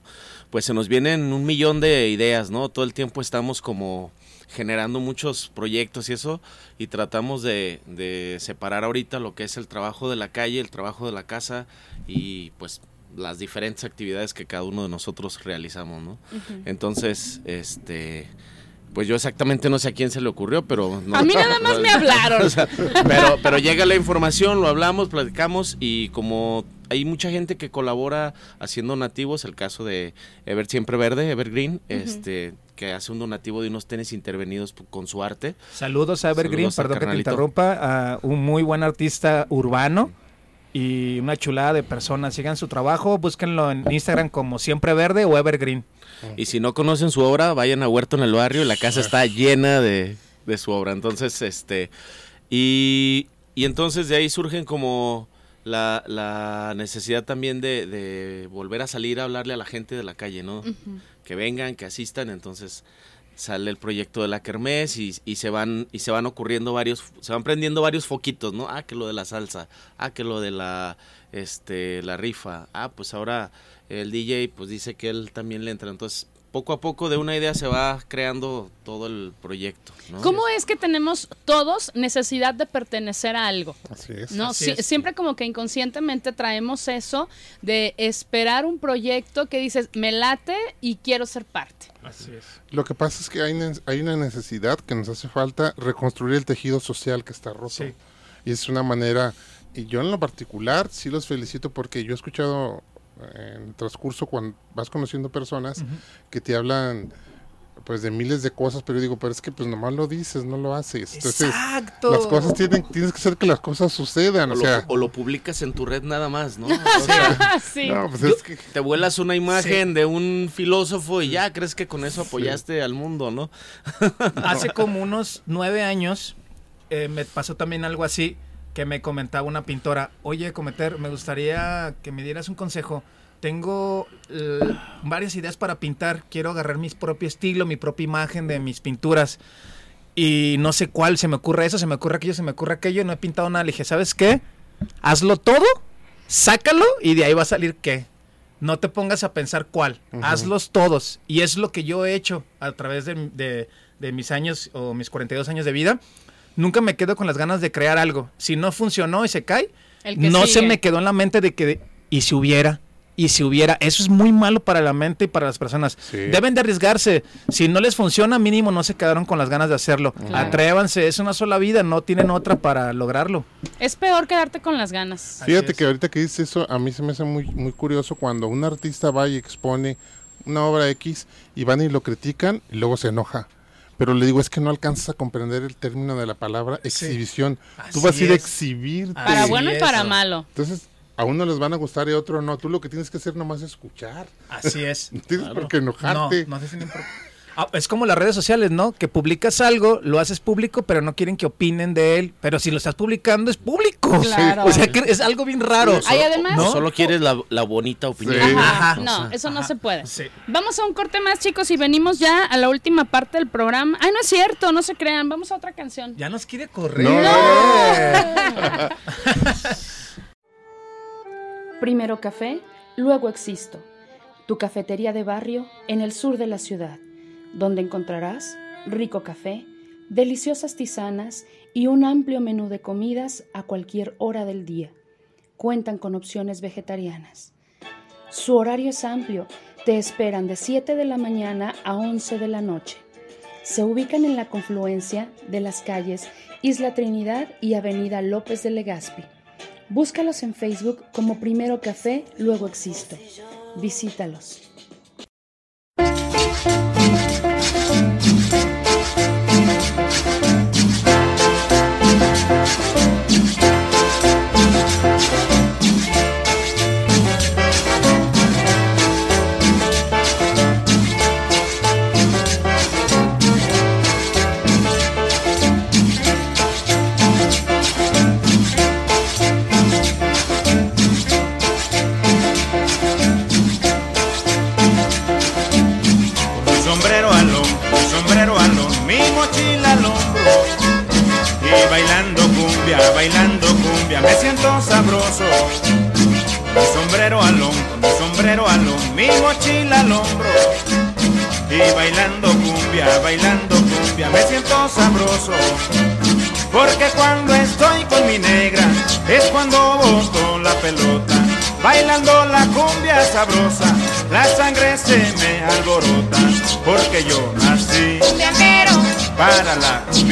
pues se nos vienen un millón de ideas, ¿no? Todo el tiempo estamos como generando muchos proyectos y eso, y tratamos de, de separar ahorita lo que es el trabajo de la calle, el trabajo de la casa y pues las diferentes actividades que cada uno de nosotros realizamos, ¿no? Entonces, este... Pues yo exactamente no sé a quién se le ocurrió, pero... no- A mí nada más me hablaron. (laughs) o sea, pero, pero llega la información, lo hablamos, platicamos y como hay mucha gente que colabora haciendo donativos, el caso de Ever Siempre Verde, Evergreen, este que hace un donativo de unos tenis intervenidos con su arte. Saludos a Evergreen, Saludos a perdón que te interrumpa, a un muy buen artista urbano y una chulada de personas. Sigan su trabajo, búsquenlo en Instagram como Siempre Verde o Evergreen. Y si no conocen su obra, vayan a Huerto en el Barrio, la casa está llena de, de su obra. Entonces, este, y, y entonces de ahí surgen como la, la necesidad también de, de volver a salir a hablarle a la gente de la calle, ¿no? Que vengan, que asistan, entonces sale el proyecto de la Kermés y, y se van y se van ocurriendo varios se van prendiendo varios foquitos no ah que lo de la salsa ah que lo de la este la rifa ah pues ahora el DJ pues dice que él también le entra entonces poco a poco de una idea se va creando todo el proyecto ¿no? ¿Cómo es que tenemos todos necesidad de pertenecer a algo? Así es. No, Así Sí- es. siempre como que inconscientemente traemos eso de esperar un proyecto que dices, me late y quiero ser parte. Así es. Lo que pasa es que hay, hay una necesidad que nos hace falta reconstruir el tejido social que está roto. Sí. Y es una manera, y yo en lo particular sí los felicito porque yo he escuchado en el transcurso cuando vas conociendo personas que te hablan pues de miles de cosas, pero yo digo, pero es que pues nomás lo dices, no lo haces. Entonces, Exacto. las cosas tienen, tienes que hacer que las cosas sucedan, O, o lo, sea, o lo publicas en tu red nada más, ¿no? (laughs) O sea, sí. no, pues es que te vuelas una imagen de un filósofo y ya crees que con eso apoyaste al mundo, ¿no? Hace (laughs) como unos nueve años eh, me pasó también algo así que me comentaba una pintora, oye, Cometer, me gustaría que me dieras un consejo. Tengo eh, varias ideas para pintar, quiero agarrar mi propio estilo, mi propia imagen de mis pinturas. Y no sé cuál, se me ocurre eso, se me ocurre aquello, se me ocurre aquello, no he pintado nada. Le dije, ¿sabes qué? Hazlo todo, sácalo y de ahí va a salir qué. No te pongas a pensar cuál, hazlos todos. Y es lo que yo he hecho a través de, de- de mis años o mis 42 años de vida. Nunca me quedo con las ganas de crear algo. Si no funcionó y se cae, no se me quedó en la mente de que, y si hubiera, y si hubiera, eso es muy malo para la mente y para las personas. Sí. Deben de arriesgarse. Si no les funciona, mínimo no se quedaron con las ganas de hacerlo. Claro. Atrévanse, es una sola vida, no tienen otra para lograrlo. Es peor quedarte con las ganas. Fíjate es. que ahorita que dices eso, a mí se me hace muy, muy curioso cuando un artista va y expone una obra X y van y lo critican y luego se enoja. Pero le digo, es que no alcanzas a comprender el término de la palabra exhibición. Tú Así vas a ir a exhibirte. Para bueno y para malo. Entonces, a uno les van a gustar y a otro no. Tú lo que tienes que hacer nomás es escuchar. Así es. (laughs) No tienes por qué No, enojarte. no por- Ah, es como las redes sociales, ¿no? Que publicas algo, lo haces público, pero no quieren que opinen de él. Pero si lo estás publicando, es público. Claro. O sea, que es algo bien raro. Ay, además- ¿No? Solo quieres la, la bonita opinión. Sí. Ajá, Ajá. no, O sea, eso no ajá. se puede. Sí. Vamos a un corte más, chicos, y venimos ya a la última parte del programa. Ay, no es cierto, no se crean. Vamos a otra canción. Ya nos quiere correr. No. (laughs) Primero café, luego existo. Tu cafetería de barrio en el sur de la ciudad, donde encontrarás rico café, deliciosas tisanas y un amplio menú de comidas a cualquier hora del día. Cuentan con opciones vegetarianas. Su horario es amplio, te esperan de 7 de la mañana a 11 de la noche. Se ubican en la confluencia de las calles Isla Trinidad y Avenida López de Legazpi. Búscalos en Facebook como Primero Café, luego Existo. Visítalos.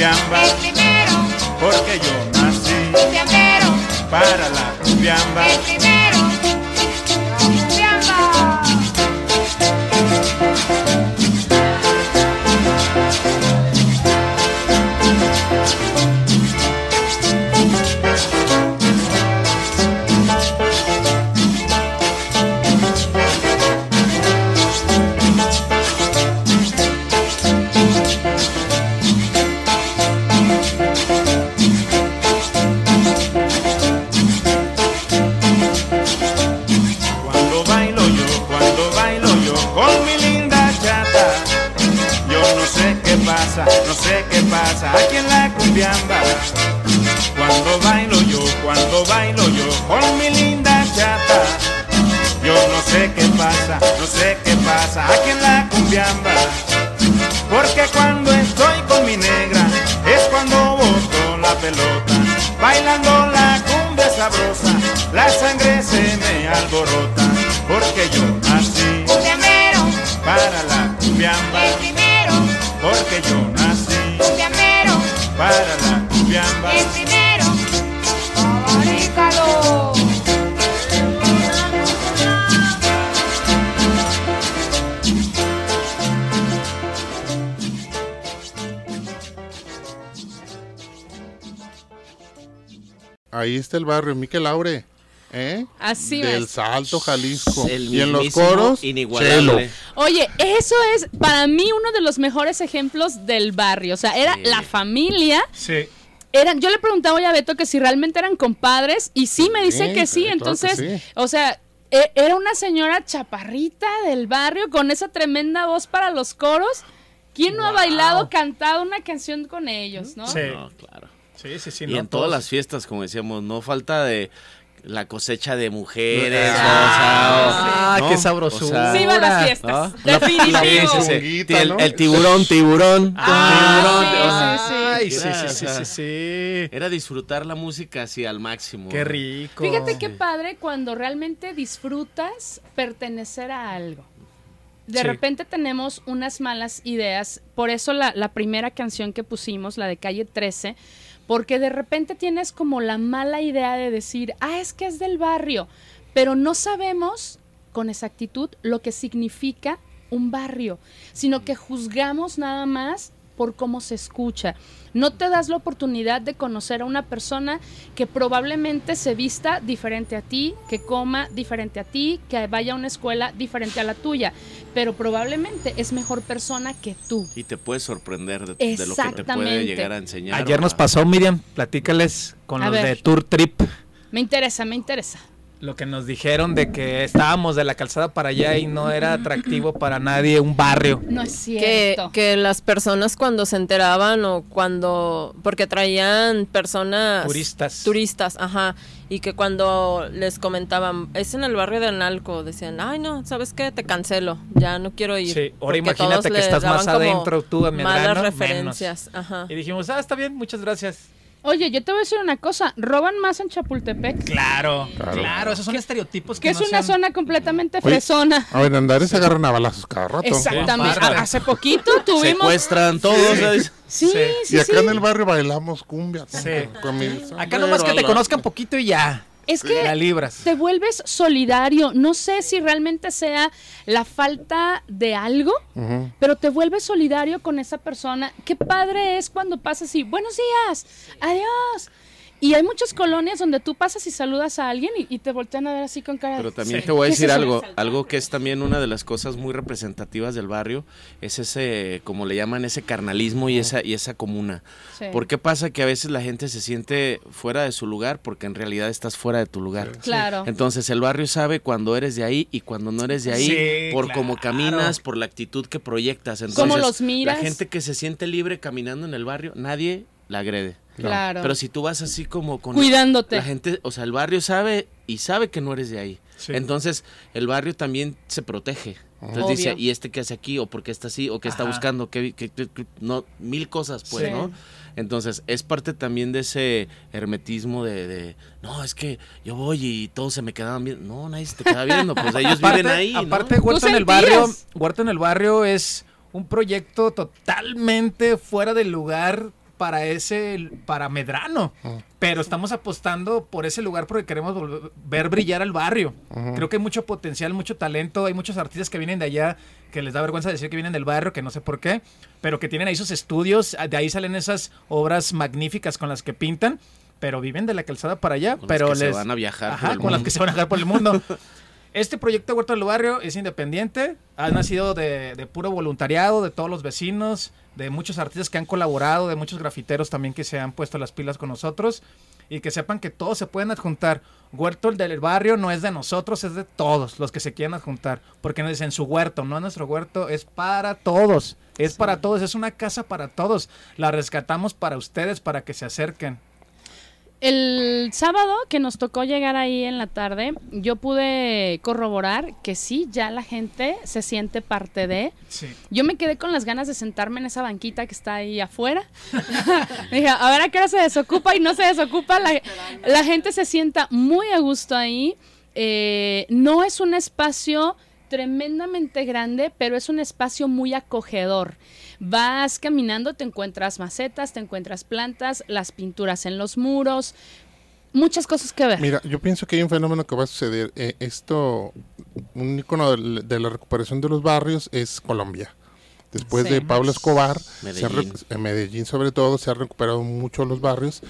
La la cumbia sabrosa, la sangre se me alborota, porque yo nací Cumbiambero, para la cumbiamba, el primero, porque yo nací cumbiambero, para la cumbiamba. el primero. Ahí está el barrio Miquel Laure, ¿eh? Así Del es. Salto, Jalisco. El y en los coros, inigualable. Chelo. Oye, eso es para mí uno de los mejores ejemplos del barrio. O sea, era Sí. la familia. Sí. Eran, yo le preguntaba hoy a Beto que si realmente eran compadres y sí me dice Sí, que sí, que Entonces, sí. o sea, e- era una señora chaparrita del barrio con esa tremenda voz para los coros. ¿Quién no ha bailado, cantado una canción con ellos, no? Sí. No, claro. Sí, sí, sí. y no, en todas las fiestas, como decíamos, no falta de la cosecha de mujeres. Ah, o sea, ¿no? qué sabrosura. Sí, a las fiestas. ¿no? (laughs) Definitivo. Sí, sí, sí. Conguita, El, tiburón, tiburón. Ah, tiburón. sí, sí, sí. Ay, sí, Era, sí, sí, o sea, sí, sí. Era disfrutar la música así al máximo. Qué rico. Fíjate qué padre cuando realmente disfrutas pertenecer a algo. De Sí. repente tenemos unas malas ideas, por eso la, la primera canción que pusimos, la de Calle 13, porque de repente tienes como la mala idea de decir, ah, es que es del barrio, pero no sabemos con exactitud lo que significa un barrio, sino que juzgamos nada más por cómo se escucha. No te das la oportunidad de conocer a una persona que probablemente se vista diferente a ti, que coma diferente a ti, que vaya a una escuela diferente a la tuya, pero probablemente es mejor persona que tú. Y te puedes sorprender de, de lo que te puede llegar a enseñar. Ayer nos pasó, Miriam, platícales con A los ver. de Tour Trip. Me interesa, me interesa. Lo que nos dijeron de que estábamos de la calzada para allá y no era atractivo para nadie un barrio. No es Que, cierto. que las personas cuando se enteraban o cuando porque traían personas Turistas. turistas ajá y que cuando les comentaban es en el barrio de Analco decían ay no sabes qué te cancelo ya no quiero ir Sí, ahora Porque imagínate que estás más adentro tú, Medrano, malas menos. referencias ajá Y dijimos, ah, está bien, muchas gracias. Oye, yo te voy a decir una cosa, roban más en Chapultepec, Claro, Claro. claro, esos son estereotipos que, que es no una sean- zona completamente Oye, fresona. A ver, Andares se agarran a balazos cada rato. Exactamente. Hace poquito (laughs) tuvimos... Secuestran todos. ¿sabes? Sí, Sí. sí, Y acá sí. en el barrio bailamos cumbia. Sí. Con mi Acá nomás que te conozcan poquito y ya. Es que La libras. te vuelves solidario. No sé si realmente sea la falta de algo, pero te vuelves solidario con esa persona. Qué padre es cuando pasas y buenos días, adiós. Y hay muchas colonias donde tú pasas y saludas a alguien y, y te voltean a ver así con cara de... Pero también Sí. te voy a ¿Qué es decir algo, algo que es también una de las cosas muy representativas del barrio, es ese, como le llaman, ese carnalismo y esa, y esa comuna. Sí. ¿Por qué pasa que a veces la gente se siente fuera de su lugar? Porque en realidad estás fuera de tu lugar. Claro. Entonces el barrio sabe cuando eres de ahí y cuando no eres de ahí, Sí, por claro. cómo caminas, por la actitud que proyectas. Entonces, Cómo los miras. La gente que se siente libre caminando en el barrio, nadie la agrede. Claro. Pero si tú vas así como con Cuidándote. la gente, o sea, el barrio sabe y sabe que no eres de ahí. Sí. Entonces, el barrio también se protege. Entonces Obvio. dice, ¿y este qué hace aquí? ¿O por qué está así? ¿O qué está Ajá. buscando? ¿Qué, qué- qué- qué- no, mil cosas, pues, Sí. ¿no? Entonces, es parte también de ese hermetismo de, de, no, es que yo voy y todos se me quedaban viendo. No, nadie se te queda viendo, pues ellos viven ahí, ¿no? Aparte, Huerto Tú en el barrio, Huerto en el barrio es un proyecto totalmente fuera del lugar para ese, para Medrano. Pero estamos apostando por ese lugar porque queremos volver- ver brillar al barrio. Creo que hay mucho potencial, mucho talento. Hay muchos artistas que vienen de allá que les da vergüenza decir que vienen del barrio, que no sé por qué, pero que tienen ahí sus estudios. De ahí salen esas obras magníficas con las que pintan. Pero viven de la calzada para allá. Con las pero que se van a viajar por Ajá, el con las que se van a viajar por el mundo. (laughs) Este proyecto Huerto del Barrio es independiente, ha nacido de, de puro voluntariado, de todos los vecinos, de muchos artistas que han colaborado, de muchos grafiteros también que se han puesto las pilas con nosotros y que sepan que todos se pueden adjuntar. Huerto del Barrio no es de nosotros, es de todos los que se quieran adjuntar, porque nos dicen su huerto, no nuestro huerto, es para todos, es para todos, es una casa para todos. La rescatamos para ustedes, para que se acerquen. El sábado que nos tocó llegar ahí en la tarde, yo pude corroborar que sí, ya la gente se siente parte de. Sí. Yo me quedé con las ganas de sentarme en esa banquita que está ahí afuera. (laughs) Dije, a ver a qué hora se desocupa y no se desocupa. La, la gente se sienta muy a gusto ahí. Eh, no es un espacio tremendamente grande, pero es un espacio muy acogedor. Vas caminando, te encuentras macetas, te encuentras plantas, las pinturas en los muros, muchas cosas que ver. Mira, yo pienso que hay un fenómeno que va a suceder. Eh, esto, un icono de, la recuperación de los barrios es Colombia. Después Sí. de Pablo Escobar, se ha Medellín. en Medellín sobre todo, se han recuperado mucho los barrios.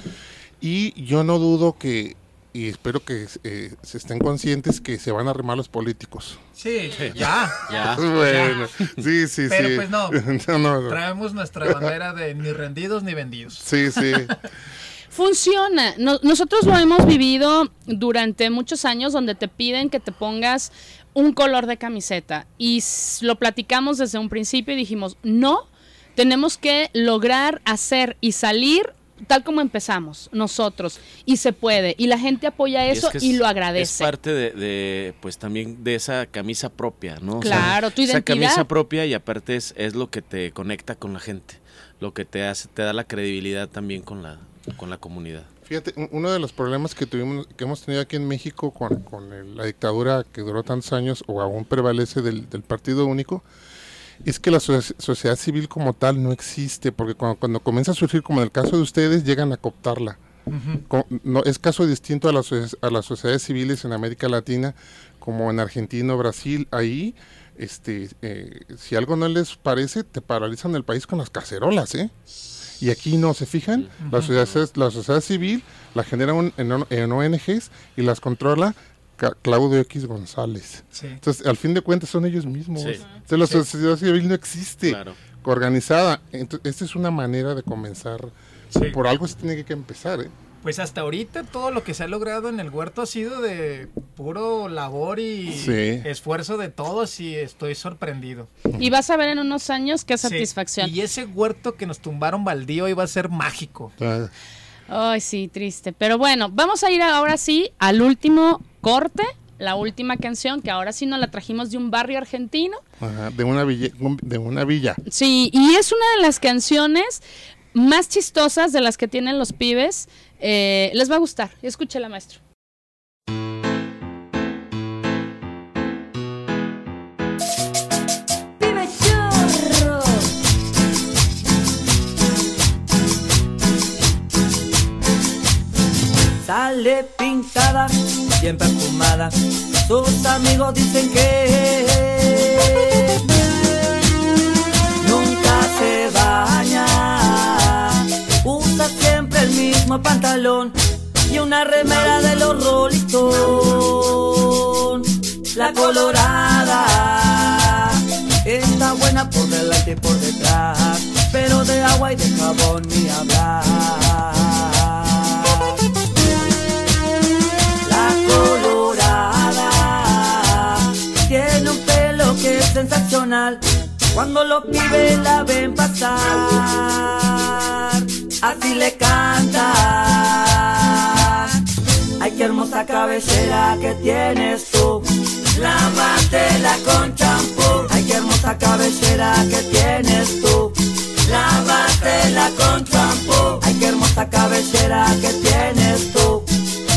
Y yo no dudo que, y espero que eh, se estén conscientes que se van a arrimar los políticos. Sí, ya. (laughs) Ya. Bueno, sí, sí, Pero sí. pues no. (laughs) no, no, no. Traemos nuestra bandera de ni rendidos ni vendidos. Sí, sí. Funciona. No- nosotros lo hemos vivido durante muchos años donde te piden que te pongas un color de camiseta y lo platicamos desde un principio y dijimos, no, tenemos que lograr hacer y salir tal como empezamos nosotros y se puede y la gente apoya Y es eso que y, es- lo Es agradece. parte de, de, pues también de esa camisa propia, ¿no? O sea, Claro, tu Esa identidad. camisa propia y aparte es, es lo que te conecta con la gente, lo que te hace, te da la credibilidad también con la, con la comunidad. Fíjate, un- uno de los problemas que tuvimos, que hemos tenido aquí en México con, con el- la dictadura que duró tantos años o aún prevalece del, del partido único, es que la so- sociedad civil como tal no existe, porque cuando, cuando comienza a surgir, como en el caso de ustedes, llegan a cooptarla. Co- no, es caso distinto a las, a las sociedades civiles en América Latina, como en Argentina o Brasil. Ahí, este, eh, si algo no les parece, te paralizan el país con las cacerolas, ¿eh? Y aquí no, ¿se fijan? La, sociedad, la sociedad civil la genera un- en, en ONGs y las controla Claudio X González. Sí. Entonces, al fin de cuentas, son ellos mismos. Sí. Entonces, la Sí. sociedad civil no existe Claro. organizada. Entonces, esta es una manera de comenzar. Sí. Por algo se tiene que empezar, ¿eh? Pues hasta ahorita todo lo que se ha logrado en el huerto ha sido de puro labor y Sí. esfuerzo de todos y estoy sorprendido. Y vas a ver en unos años qué Sí. satisfacción. Y ese huerto que nos tumbaron baldío iba a ser mágico. Ah, Ay, sí, triste. Pero bueno, vamos a ir ahora sí al último corte, la última canción, que ahora sí nos la trajimos de un barrio argentino. ajá, de una villa. De una villa. Sí, y es una de las canciones más chistosas de las que tienen los pibes. Eh, les va a gustar. Escúchela, maestro. Pibe chorro. Sale pintada, bien perfumada. Sus amigos dicen que nunca se baña. Usa siempre el mismo pantalón y una remera de los Rolling. La colorada está buena por delante y por detrás, pero de agua y de jabón ni hablar. Cuando los pibes la ven pasar, así le canta. Ay, qué hermosa cabellera que tienes tú. Lávatela con champú. Ay, qué hermosa cabellera que tienes tú. Lávatela con champú. Ay, qué hermosa cabellera que tienes tú.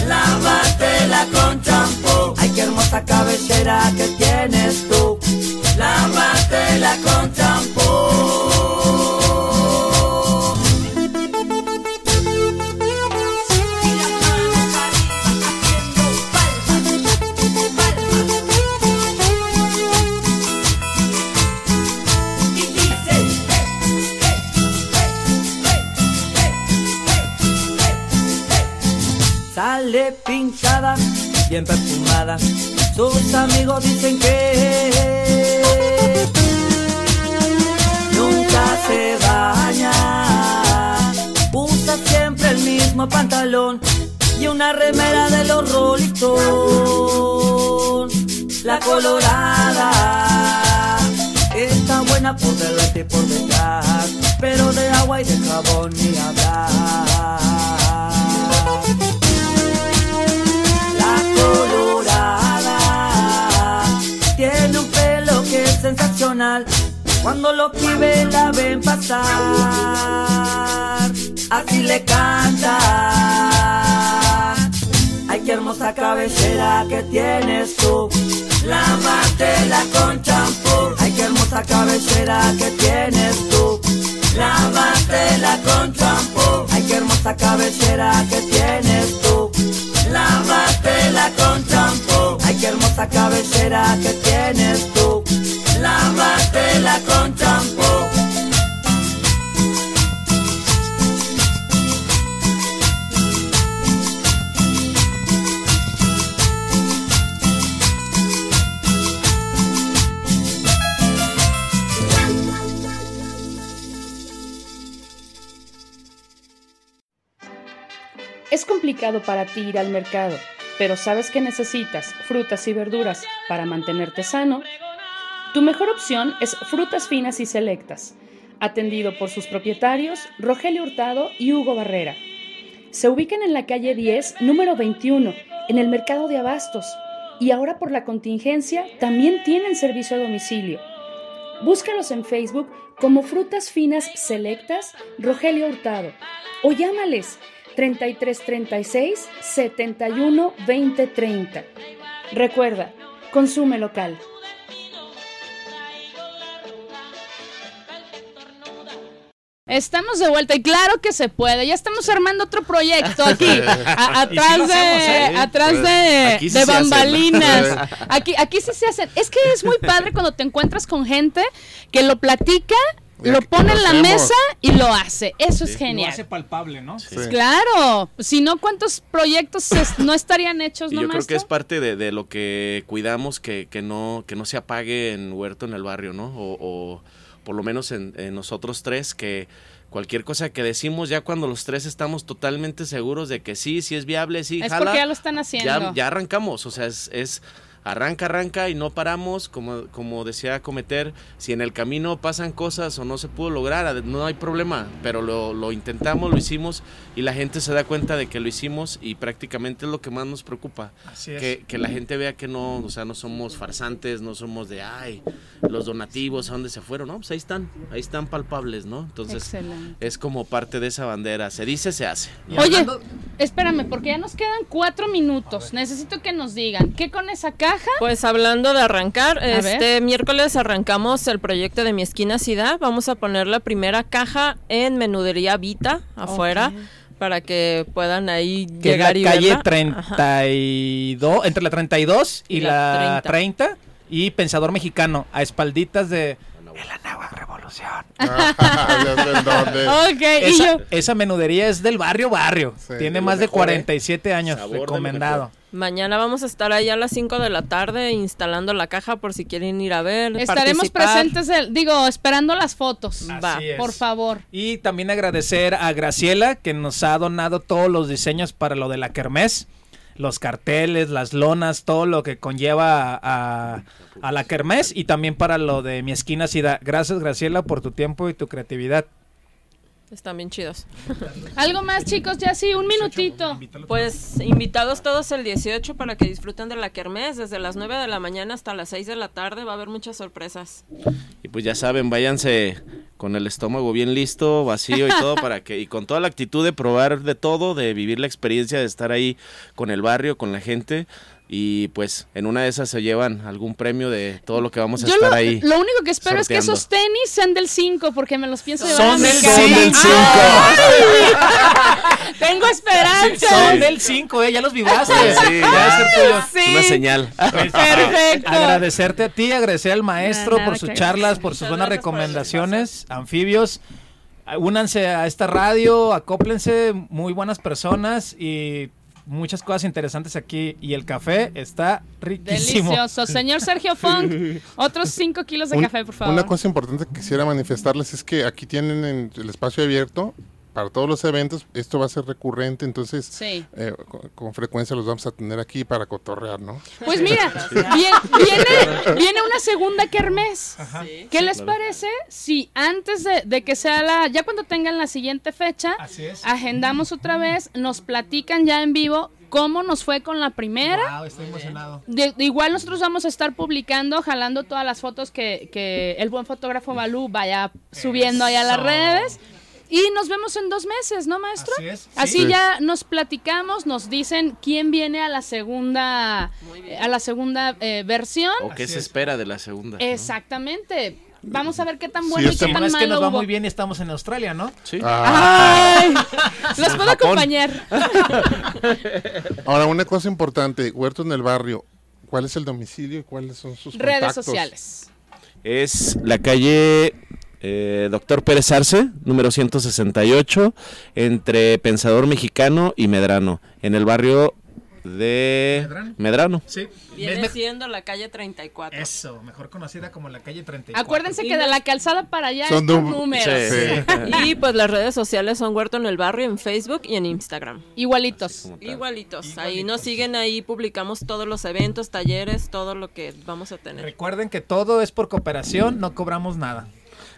Lávatela con champú. Ay, qué hermosa cabellera que tienes tú. Sale pintada, bien perfumada. Sus amigos dicen que nunca se baña. Usa siempre el mismo pantalón y una remera de los Rolling. La colorada está buena por delante y por detrás, pero de agua y de jabón ni hablar. Cuando los pibes la ven pasar, así le canta. Ay, qué hermosa cabellera que tienes tú. Lávatela con champú. Ay, qué hermosa cabellera que tienes tú. Lávatela con champú. Ay, qué hermosa cabellera que tienes tú. Lávatela con champú. Ay, qué hermosa cabellera que tienes tú con. Es complicado para ti ir al mercado, pero sabes que necesitas frutas y verduras para mantenerte sano tu mejor opción es Frutas Finas y Selectas, atendido por sus propietarios Rogelio Hurtado y Hugo Barrera. Se ubican en la calle 10, número 21, en el mercado de abastos, y ahora por la contingencia también tienen servicio a domicilio. Búscalos en Facebook como Frutas Finas Selectas Rogelio Hurtado o llámales 3336 71 20 30. Recuerda, consume local. Estamos de vuelta y claro que se puede. Ya estamos armando otro proyecto aquí, (laughs) a- sí atrás lo hacemos, de, ¿eh? atrás Pues, de, aquí sí de se hacen. bambalinas. (laughs) Aquí, aquí sí se hacen. Es que es muy padre cuando te encuentras con gente que lo platica, lo pone en la mesa y lo hace. Eso es Lo genial. hace palpable, ¿no? Sí. Claro, si no, ¿cuántos proyectos es- no estarían hechos, Y no yo creo que es parte de, de lo que cuidamos que, que no que no se apague en Huerto en el barrio, ¿no? O, o por lo menos en, en nosotros tres que cualquier cosa que decimos ya cuando los tres estamos totalmente seguros de que sí, sí es viable, sí, Es jala, porque ya lo están haciendo. ya, ya arrancamos, o sea, es, es arranca, arranca y no paramos, como, como decía Cometer, si en el camino pasan cosas o no se pudo lograr, no hay problema, pero lo, lo intentamos, lo hicimos y la gente se da cuenta de que lo hicimos y prácticamente es lo que más nos preocupa, Así es. que, que la gente vea que no, o sea, no somos farsantes, no somos de, ay, los donativos, ¿a dónde se fueron? No, pues ahí están, ahí están palpables, ¿no? Entonces Excelente. es como parte de esa bandera, se dice, se hace. Oye, espérame, porque ya nos quedan cuatro minutos. Necesito que nos digan, ¿qué con esa caja? Pues hablando de arrancar, este miércoles arrancamos el proyecto de Mi Esquina Ciudad. Vamos a poner la primera caja en Menudería Vita afuera para que puedan ahí que es llegar la y calle verla. Ajá. 32, entre la 32 y, Y la, la 30. y Pensador Mexicano, a espalditas de (laughs) Ya sé en dónde. Ok, y esa, yo. esa menudería es del barrio barrio. Sí, Tiene más de mejor, ¿eh? 47 años Sabor recomendado. Mañana vamos a estar ahí a las 5 de la tarde instalando la caja por si quieren ir a ver. Estaremos participar. presentes, el- digo, esperando las fotos. Así Va, es. Por favor. Y también agradecer a Graciela que nos ha donado todos los diseños para lo de la kermés, los carteles, las lonas, todo lo que conlleva a, la kermés y también para lo de mi esquina Sida. Gracias Graciela por tu tiempo y tu creatividad. Están bien chidos. (laughs) Algo más, chicos, ya sí, un minutito. Pues invitados todos el 18 para que disfruten de la kermés. Desde las 9 de la mañana hasta las 6 de la tarde va a haber muchas sorpresas. Y pues ya saben, váyanse con el estómago bien listo, vacío y todo (laughs) para que y con toda la actitud de probar de todo, de vivir la experiencia de estar ahí con el barrio, con la gente y pues en una de esas se llevan algún premio de todo lo que vamos a Yo estar lo, ahí. lo único que espero es que esos tenis sean del 5, porque me los pienso llevar a Son del casa. son del ¡Ay! (laughs) Tengo esperanza. Son del 5, eh, ya los vibraste. Sí, Ya debe ser tuyo. Sí. Es una señal. Perfecto. Agradecerte a ti, agradecer al maestro Nada, por sus charlas, por sus buenas recomendaciones, anfibios. Únanse a esta radio, acóplense, muy buenas personas y muchas cosas interesantes aquí. Y el café está riquísimo. Delicioso. Señor Sergio Funk, (laughs) otros 5 kilos de Un- café, por favor. Una cosa importante que quisiera manifestarles es que aquí tienen en el espacio abierto para todos los eventos. Esto va a ser recurrente, entonces Sí. eh, con, con frecuencia los vamos a tener aquí para cotorrear, ¿no? Pues mira, (laughs) bien- viene, viene una segunda kermés. ¿Qué les parece si antes de, de que sea la, ya cuando tengan la siguiente fecha, agendamos otra vez, nos platican ya en vivo cómo nos fue con la primera? Wow, estoy emocionado. De- de igual nosotros vamos a estar publicando, jalando todas las fotos que, que el buen fotógrafo Balú vaya subiendo ahí a las redes. Y nos vemos en dos meses, ¿no, maestro? Así es, sí. Así Sí. ya nos platicamos, nos dicen quién viene a la segunda, a la segunda eh, versión. ¿O qué Así se es. espera de la segunda? ¿no? Exactamente. Vamos a ver qué tan Sí, bueno y este- qué Lo tan bueno es que nos malo va muy bien y estamos en Australia, ¿no? Sí. Ah, Ay, los puedo acompañar. ahora, una cosa importante, Huerto en el barrio, ¿cuál es el domicilio y cuáles son sus Redes contactos? sociales. Es la calle eh, Doctor Pérez Arce, número 168, entre Pensador Mexicano y Medrano, en el barrio de ¿Medrano? Medrano. Sí. Viene Me- siendo la calle 34. Eso, mejor conocida como la calle 34. Acuérdense que de la calzada para allá Son números. (laughs) Y pues las redes sociales son Huerto en el Barrio en Facebook y en Instagram. Igualitos. Igualitos. Ahí nos siguen, ahí publicamos todos los eventos, talleres, todo lo que vamos a tener. Recuerden que todo es por cooperación, no cobramos nada.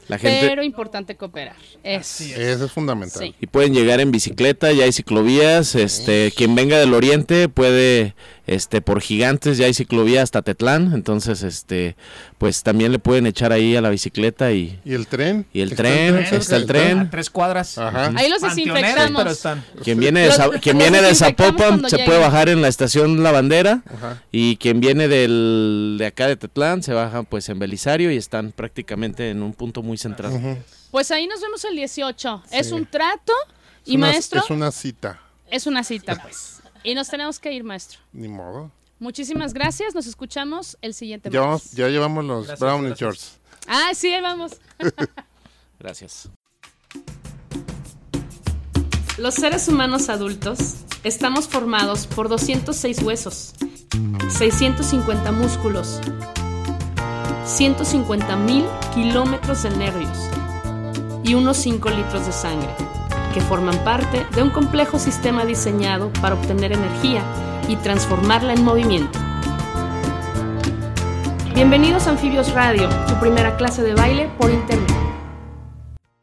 La gente Pero importante cooperar. Es. Eso es fundamental. Sí. y pueden llegar en bicicleta, ya hay ciclovías, este, quien venga del oriente puede este por Gigantes ya hay ciclovía hasta Tetlán, entonces este pues también le pueden echar ahí a la bicicleta y ¿Y el tren? y el ¿Está tren, está el tren? A tres cuadras. Ajá. Ahí los desinfectamos. pero están. Quien viene de, Los- (laughs) quien los viene de Zapopan se puede bajar en la estación La Bandera Ajá. y quien viene del de acá de Tetlán se baja pues en Belisario y están prácticamente en un punto muy central. Ujú. Pues ahí nos vemos el 18. Es un trato Es y una- maestro Es una cita. es una cita, pues. Y nos tenemos que ir, maestro. Ni modo. Muchísimas gracias. Nos escuchamos el siguiente Ya, martes. ya llevamos los Gracias, brownie gracias. shorts. Ah, sí, ahí vamos. (laughs) Gracias. Los seres humanos adultos estamos formados por 206 huesos, 650 músculos, 150 mil kilómetros de nervios y unos 5 litros de sangre, que forman parte de un complejo sistema diseñado para obtener energía y transformarla en movimiento. Bienvenidos a Anfibios Radio, tu primera clase de baile por internet.